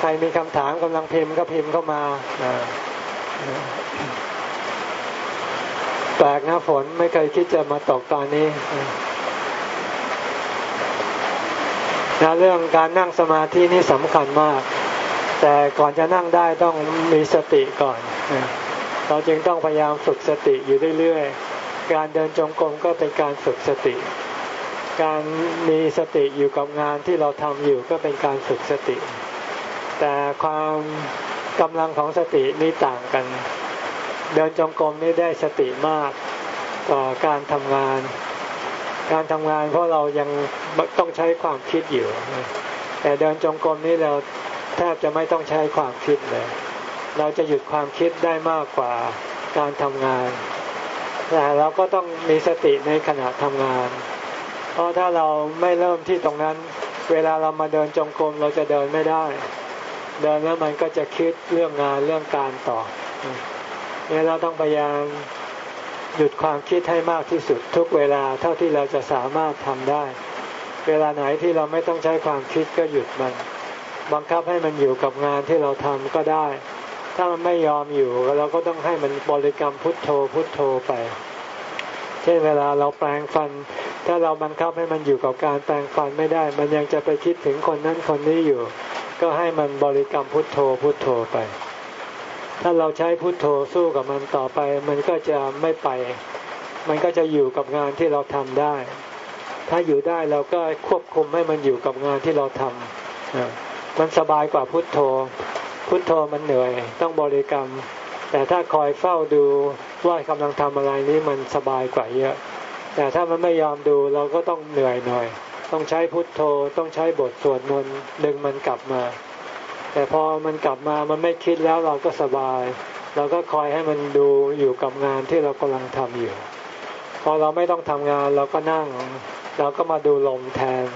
ใครมีคำถามกำลังพิมพ์ก็พิมพ์เข้ามาแปลกนะฝนไม่เคยคิดจะมาตกตอนนี้นะเรื่องการนั่งสมาธินี่สำคัญมาก แต่ก่อนจะนั่งได้ต้องมีสติก่อน เราจึงต้องพยายามฝึกสติอยู่เรื่อยๆ การเดินจงกรมก็เป็นการฝึกสติ การมีสติอยู่กับงานที่เราทำอยู่ก็เป็นการฝึกสติ แต่ความกำลังของสตินี่ต่างกัน เดินจงกรมนี่ได้สติมากกว่าการทำงาน การทำงานเพราะเรายังต้องใช้ความคิดอยู่ แต่เดินจงกรมนี่เราแทบจะไม่ต้องใช้ความคิดเลย เราจะหยุดความคิดได้มากกว่าการทำงาน แต่เราก็ต้องมีสติในขณะทำงาน เพราะถ้าเราไม่เริ่มที่ตรงนั้น เวลาเรามาเดินจงกรมเราจะเดินไม่ได้ เดินแล้วมันก็จะคิดเรื่องงานเรื่องการต่อเนี่ยเราต้องพยายามหยุดความคิดให้มากที่สุดทุกเวลาเท่าที่เราจะสามารถทำได้ เวลาไหนที่เราไม่ต้องใช้ความคิดก็หยุดมัน บังคับให้มันอยู่กับงานที่เราทำก็ได้ ถ้ามันไม่ยอมอยู่เราก็ต้องให้มันบริกรรมพุทโธพุทโธไป เช่นเวลาเราแปลงฟัน ถ้าเราบังคับให้มันอยู่กับการแปลงฟันไม่ได้ มันยังจะไปคิดถึงคนนั้นคนนี้อยู่ ก็ให้มันบริกรรมพุทโธพุทโธไป ถ้าเราใช้พุทโธสู้กับมันต่อไป มันก็จะไม่ไป มันก็จะอยู่กับงานที่เราทำได้ ถ้าอยู่ได้เราก็ควบคุมให้มันอยู่กับงานที่เราทำมันสบายกว่าพุทโธ พุทโธมันเหนื่อย ต้องบริกรรม แต่ถ้าคอยเฝ้าดูว่ากำลังทำอะไรนี้มันสบายกว่าเยอะ แต่ถ้ามันไม่ยอมดูเราก็ต้องเหนื่อยหน่อย ต้องใช้พุทโธต้องใช้บทสวดมนต์ดึงมันกลับมา แต่พอมันกลับมามันไม่คิดแล้วเราก็สบาย เราก็คอยให้มันดูอยู่กับงานที่เรากำลังทำอยู่ พอเราไม่ต้องทำงานเราก็นั่ง เราก็มาดูลมแทน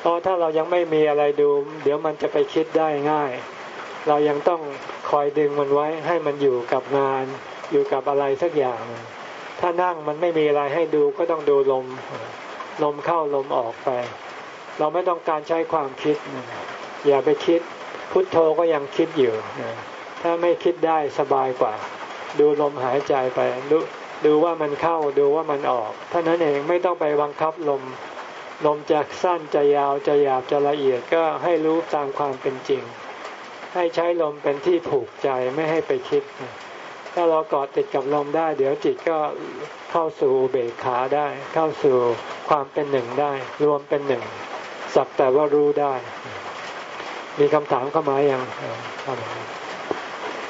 เพราะถ้าเรายังไม่มีอะไรดู เดี๋ยวมันจะไปคิดได้ง่าย เรายังต้องคอยดึงมันไว้ให้มันอยู่กับงาน อยู่กับอะไรสักอย่าง ถ้านั่งมันไม่มีอะไรให้ดูก็ต้องดูลม ลมเข้าลมออกไป เราไม่ต้องการใช้ความคิด อย่าไปคิด พุทโธก็ยังคิดอยู่ถ้าไม่คิดได้สบายกว่า ดูลมหายใจไปดูดูว่ามันเข้าดูว่ามันออกท่านั้นเองไม่ต้องไปบังคับลม ลมจะสั้นจะยาวจะหยาบจะละเอียดก็ให้รู้ตามความเป็นจริง ให้ใช้ลมเป็นที่ผูกใจไม่ให้ไปคิด ถ้าเราเกาะติดกับลมได้ เดี๋ยวจิตก็ เข้าสู่เบกขาได้ เข้าสู่ความเป็นหนึ่งได้ รวมเป็นหนึ่ง สักแต่ว่ารู้ได้ มีคำถามเข้ามาอย่าง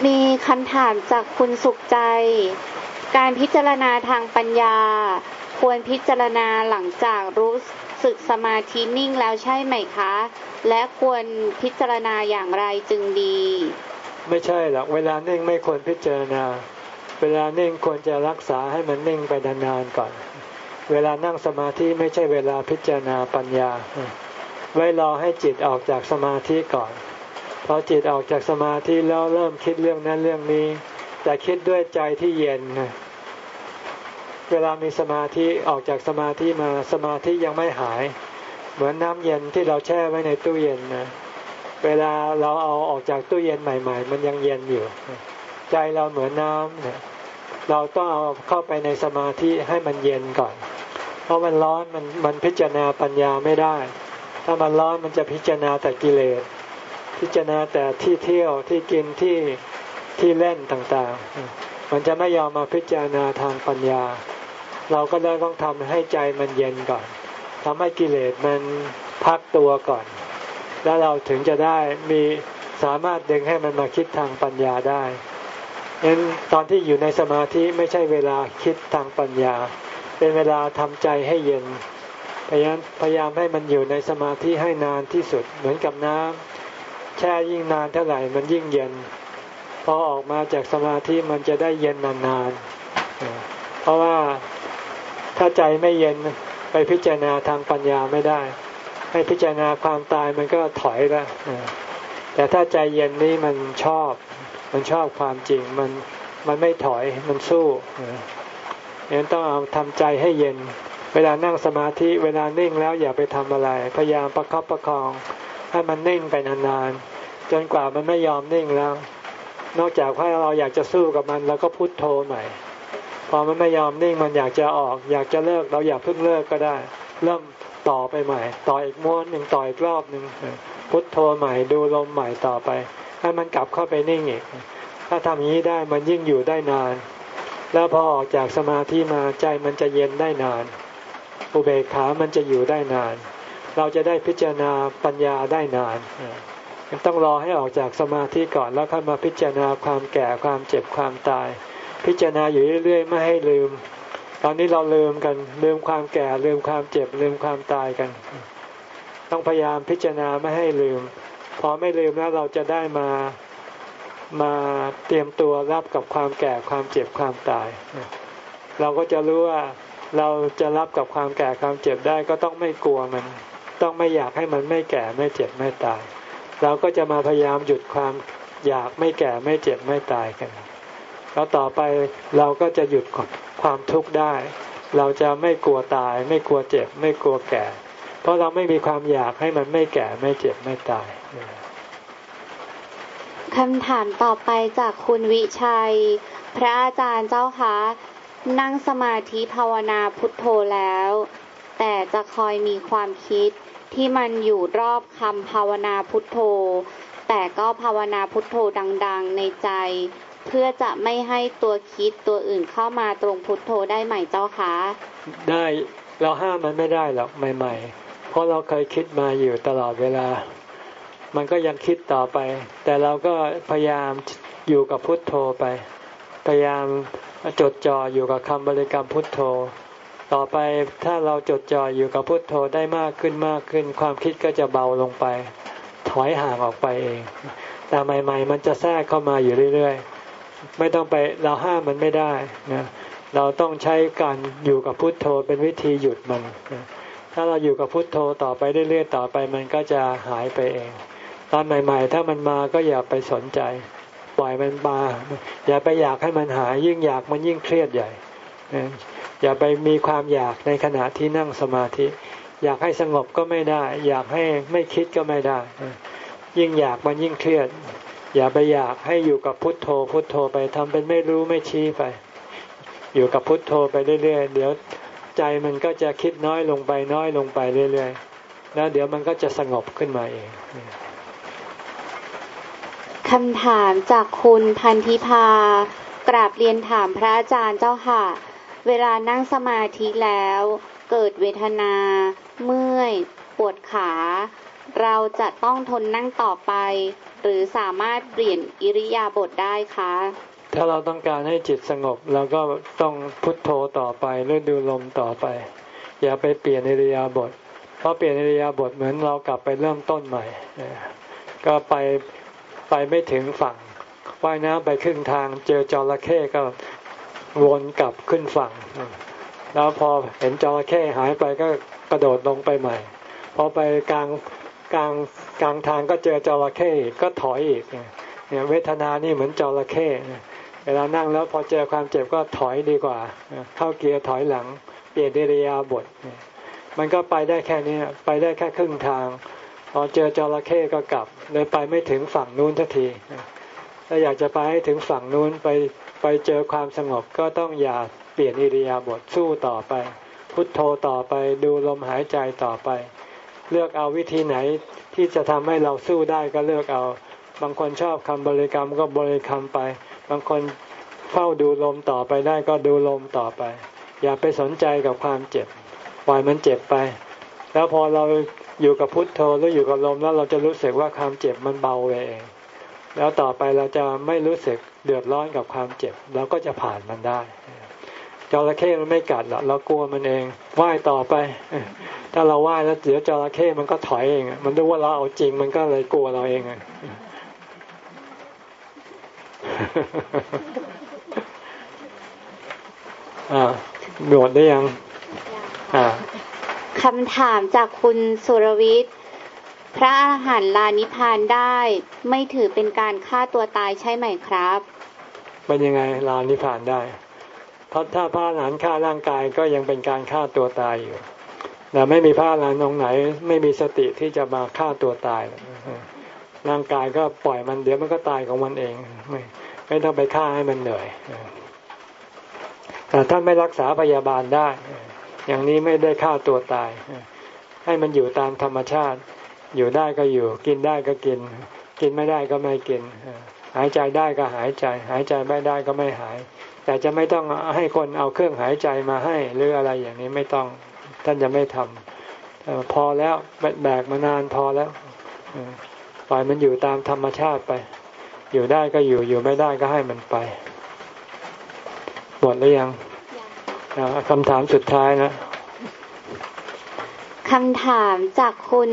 มีคำถามจากคุณสุขใจ การพิจารณาทางปัญญา ควรพิจารณาหลังจากรู้สึกสมาธินิ่งแล้วใช่ไหมคะ และควรพิจารณาอย่างไรจึงดี ไม่ใช่หรอกเวลานิ่งไม่ควรพิจารณา เวลานิ่งควรจะรักษาให้มันนิ่งไปนานๆก่อน เวลานั่งสมาธิไม่ใช่เวลาพิจารณาปัญญา ไว้รอให้จิตออกจากสมาธิก่อน พอจิตออกจากสมาธิแล้วเริ่มคิดเรื่องนั้นเรื่องนี้ แต่คิดด้วยใจที่เย็น เวลามีสมาธิออกจากสมาธิมาสมาธิยังไม่หาย เหมือนน้ำเย็นที่เราแช่ไว้ในตู้เย็นนะเวลาเราเอาออกจากตู้เย็นใหม่ ๆ มันยังเย็นอยู่ ใจเราเหมือนน้ำเนี่ย เราต้องเอาเข้าไปในสมาธิให้มันเย็นก่อน เพราะมันร้อนมันมันพิจารณาปัญญาไม่ได้ ถ้ามันร้อนมันจะพิจารณาแต่กิเลส พิจารณาแต่ที่เที่ยวที่กินที่ที่เล่นต่างๆ มันจะไม่ยอมมาพิจารณาทางปัญญา เราก็เลยต้องทำให้ใจมันเย็นก่อนทำให้กิเลสมันพักตัวก่อน แล้วเราถึงจะได้มีสามารถดึงให้มันมาคิดทางปัญญาได้ เนั้นตอนที่อยู่ในสมาธิไม่ใช่เวลาคิดทางปัญญา เป็นเวลาทำใจให้เย็นพยายามพยายามให้มันอยู่ในสมาธิให้นานที่สุดเหมือนกับน้ำแช่ยิ่งนานเท่าไหร่มันยิ่งเย็นพอออกมาจากสมาธิมันจะได้เย็นนานๆเพราะว่าถ้าใจไม่เย็นไปพิจารณาทางปัญญาไม่ได้ ให้พิจารณาความตายมันก็ถอยแล้วแต่ถ้าใจเย็นนี่มันชอบ มันชอบความจริงมันมันไม่ถอยมันสู้ยังต้องเอาทำใจให้เย็น เวลานั่งสมาธิเวลานิ่งแล้วอย่าไปทำอะไร พยายามประคับประคอง ให้มันนิ่งไปนานๆจนกว่ามันไม่ยอมนิ่งแล้ว นอกจากว่าเราอยากจะสู้กับมันเราก็พุโทโธใหม่พอมันไม่ยอมนิ่งมันอยากจะออก อยากจะเลิกเราอยากเพิ่งเลิกก็ได้ เริ่มต่อไปใหม่ ต่ออีกม้วนหนึ่งต่ออีกรอบหนึ่งพุทโธใหม่ดูลมใหม่ต่อไป ให้มันกลับเข้าไปนิ่งอีกถ้าทำอย่างนี้ได้มันยิ่งอยู่ได้นาน แล้วพอออกจากสมาธิมาใจมันจะเย็นได้นาน อุเบกขามันจะอยู่ได้นาน เราจะได้พิจารณาปัญญาได้นานต้องรอให้ออกจากสมาธิก่อนแล้วค่อยมาพิจารณาความแก่ความเจ็บความตาย พิจารณาอยู่เรื่อยๆ ไม่ให้ลืม ตอนนี้เราลืมกันลืมความแก่ลืมความเจ็บลืมความตายกัน ต้องพยายามพิจารณาไม่ให้ลืม พอไม่ลืมแล้วเราจะได้มามาเตรียมตัวรับกับความแก่ความเจ็บความตาย เราก็จะรู้ว่าเราจะรับกับความแก่ความเจ็บได้ก็ต้องไม่กลัวมัน ต้องไม่อยากให้มันไม่แก่ไม่เจ็บไม่ตาย เราก็จะมาพยายามหยุดความอยากไม่แก่ไม่เจ็บไม่ตายกัน แล้วต่อไปเราก็จะหยุดความทุกข์ได้ เราจะไม่กลัวตาย ไม่กลัวเจ็บ ไม่กลัวแก่ เพราะเราไม่มีความอยากให้มันไม่แก่ไม่เจ็บไม่ตาย คำถามต่อไปจากคุณวิชัย พระอาจารย์เจ้าคะนั่งสมาธิภาวนาพุทโธแล้ว แต่จะคอยมีความคิดที่มันอยู่รอบคำภาวนาพุทโธ แต่ก็ภาวนาพุทโธดัง ๆ ในใจ เพื่อจะไม่ให้ตัวคิดตัวอื่นเข้ามาตรงพุทโธได้ไหมเจ้าคะได้เราห้ามมันไม่ได้หรอกใหม่ ๆ เพราะเราเคยคิดมาอยู่ตลอดเวลา มันก็ยังคิดต่อไป แต่เราก็พยายามอยู่กับพุทโธไป พยายามจดจ่ออยู่กับคำบริกรรมพุทโธ ต่อไปถ้าเราจดจ่ออยู่กับพุทโธได้มากขึ้นมากขึ้น ความคิดก็จะเบาลงไป ถอยห่างออกไปเอง แต่ใหม่ ๆ มันจะแทรกเข้ามาอยู่เรื่อยๆ ไม่ต้องไปเราห้ามมันไม่ได้นะเราต้องใช้การอยู่กับพุทโธเป็นวิธีหยุดมัน ถ้าเราอยู่กับพุทโธต่อไปเรื่อยๆต่อไปมันก็จะหายไปเอง ตอนใหม่ ๆ ถ้ามันมาก็อย่าไปสนใจ ปล่อยมันมา อย่าไปอยากให้มันหาย ยิ่งอยากมันยิ่งเครียดใหญ่ อย่าไปมีความอยากในขณะที่นั่งสมาธิ อยากให้สงบก็ไม่ได้ อยากให้ไม่คิดก็ไม่ได้ ยิ่งอยากมันยิ่งเครียด อย่าไปอยากให้อยู่กับพุทโธ พุทโธไปทำเป็นไม่รู้ไม่ชี้ไป อยู่กับพุทโธไปเรื่อยๆ เดี๋ยวใจมันก็จะคิดน้อยลงไปน้อยลงไปเรื่อยๆ แล้วเดี๋ยวมันก็จะสงบขึ้นมาเอง คำถามจากคุณพันธิพากราบเรียนถามพระอาจารย์เจ้าค่ะ เวลานั่งสมาธิแล้ว เกิดเวทนา เมื่อย ปวดขา เราจะต้องทนนั่งต่อไป หรือสามารถเปลี่ยนอิริยาบถได้คะ ถ้าเราต้องการให้จิตสงบเราก็ต้องพุทโธต่อไปหรือดูลมต่อไป อย่าไปเปลี่ยนอิริยาบถเพราะเปลี่ยนอิริยาบถเหมือนเรากลับไปเริ่มต้นใหม่ก็ไป ไปไม่ถึงฝั่งว่ายน้ำไปครึ่งทาง เจอจระเข้ก็วนกลับขึ้นฝั่ง แล้วพอเห็นจระเข้หายไปก็กระโดดลงไปใหม่ พอไปกลางกลางกลางทางก็เจอจระเข้ก็ถอยอีกเนี่ยเวทนานี่เหมือนจระเข้เวลานั่งแล้วพอเจอความเจ็บก็ถอยดีกว่า เข้าเกียร์ถอยหลังเปลี่ยนเดริยาบท มันก็ไปได้แค่นี้ไปได้แค่ครึ่งทาง พอเจอจระเข้ก็กลับเลยไปไม่ถึงฝั่งนู้นทันที ถ้าอยากจะไปให้ถึงฝั่งนู้นไปไปเจอความสงบก็ต้องอย่าเปลี่ยนอิริยาบถสู้ต่อไป พุทโธต่อไปดูลมหายใจต่อไป เลือกเอาวิธีไหนที่จะทำให้เราสู้ได้ก็เลือกเอา บางคนชอบคำบริกรรมก็บริกรรมไป บางคนเฝ้าดูลมต่อไปได้ก็ดูลมต่อไป อย่าไปสนใจกับความเจ็บ ปล่อยมันเจ็บไป แล้วพอเรา อยู่กับพุทโธหรืออยู่กับลมแล้วเราจะรู้สึกว่าความเจ็บมันเบาไปเอง แล้วต่อไปเราจะไม่รู้สึกเดือดร้อนกับความเจ็บเราก็จะผ่านมันได้จระเข้มันไม่กัดหรอกเรากลัวมันเองว่ายต่อไป ถ้าเราว่ายแล้วเดี๋ยวจระเข้มันก็ถอยเองมันรู้ว่าเราเอาจริงมันก็เลยกลัวเราเองอ่าหนวดได้ยัง อ่า คำถามจากคุณสุรวิทย์ พระอาหารลานิพานได้ไม่ถือเป็นการฆ่าตัวตายใช่ไหมครับ เป็นยังไงลานิพานได้เพราะถ้าพระอรหันต์ฆ่าร่างกายก็ยังเป็นการฆ่าตัวตายอยู่ แต่ไม่มีพระอรหันต์องไหน ไม่มีสติที่จะมาฆ่าตัวตาย ร่างกายก็ปล่อยมันเดี๋ยวมันก็ตายของมันเอง ไม่ไม่ต้องไปฆ่าให้มันเหนื่อยแต่ท่านไม่รักษาพยาบาลได้ อย่างนี้ไม่ได้ฆ่าตัวตาย ให้มันอยู่ตามธรรมชาติ อยู่ได้ก็อยู่ กินได้ก็กิน กินไม่ได้ก็ไม่กิน หายใจได้ก็หายใจ หายใจไม่ได้ก็ไม่หาย แต่จะไม่ต้องให้คนเอาเครื่องหายใจมาให้ หรืออะไรอย่างนี้ไม่ต้อง ท่านจะไม่ทำพอแล้วแบกมานานพอแล้วปล่อยมันอยู่ตามธรรมชาติไป อยู่ได้ก็อยู่ อยู่ไม่ได้ก็ให้มันไป หมดหรือยัง คำถามสุดท้ายนะคำถามจากคุณ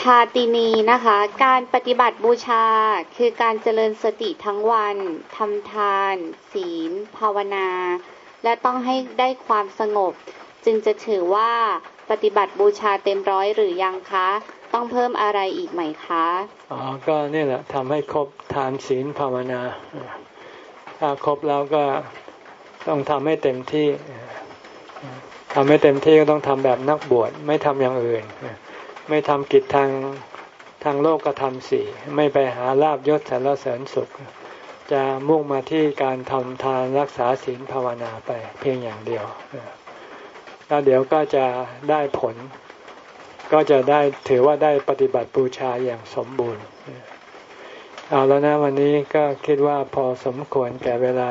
ชาตินีนะคะ การปฏิบัติบูชาคือการเจริญสติทั้งวันทำทาน ศีล ภาวนา และต้องให้ได้ความสงบ จึงจะถือว่าปฏิบัติบูชาเต็มร้อยหรือยังคะ ต้องเพิ่มอะไรอีกไหมคะอ๋อก็นี่แหละทำให้ครบทานศีลภาวนา ถ้าครบแล้วก็ ต้องทำให้เต็มที่ทำให้เต็มที่ก็ต้องทำแบบนักบวชไม่ทำอย่างอื่น ไม่ทำกิจทางทางโลกกระทำสี่ไม่ไปหาลาบยศสารเสริญสุข จะมุ่งมาที่การทำทานรักษาศีลภาวนาไปเพียงอย่างเดียวแล้วเดี๋ยวก็จะได้ผล ก็จะได้ถือว่าได้ปฏิบัติบูชาอย่างสมบูรณ์เอาแล้วนะวันนี้ก็คิดว่าพอสมควรแก่เวลา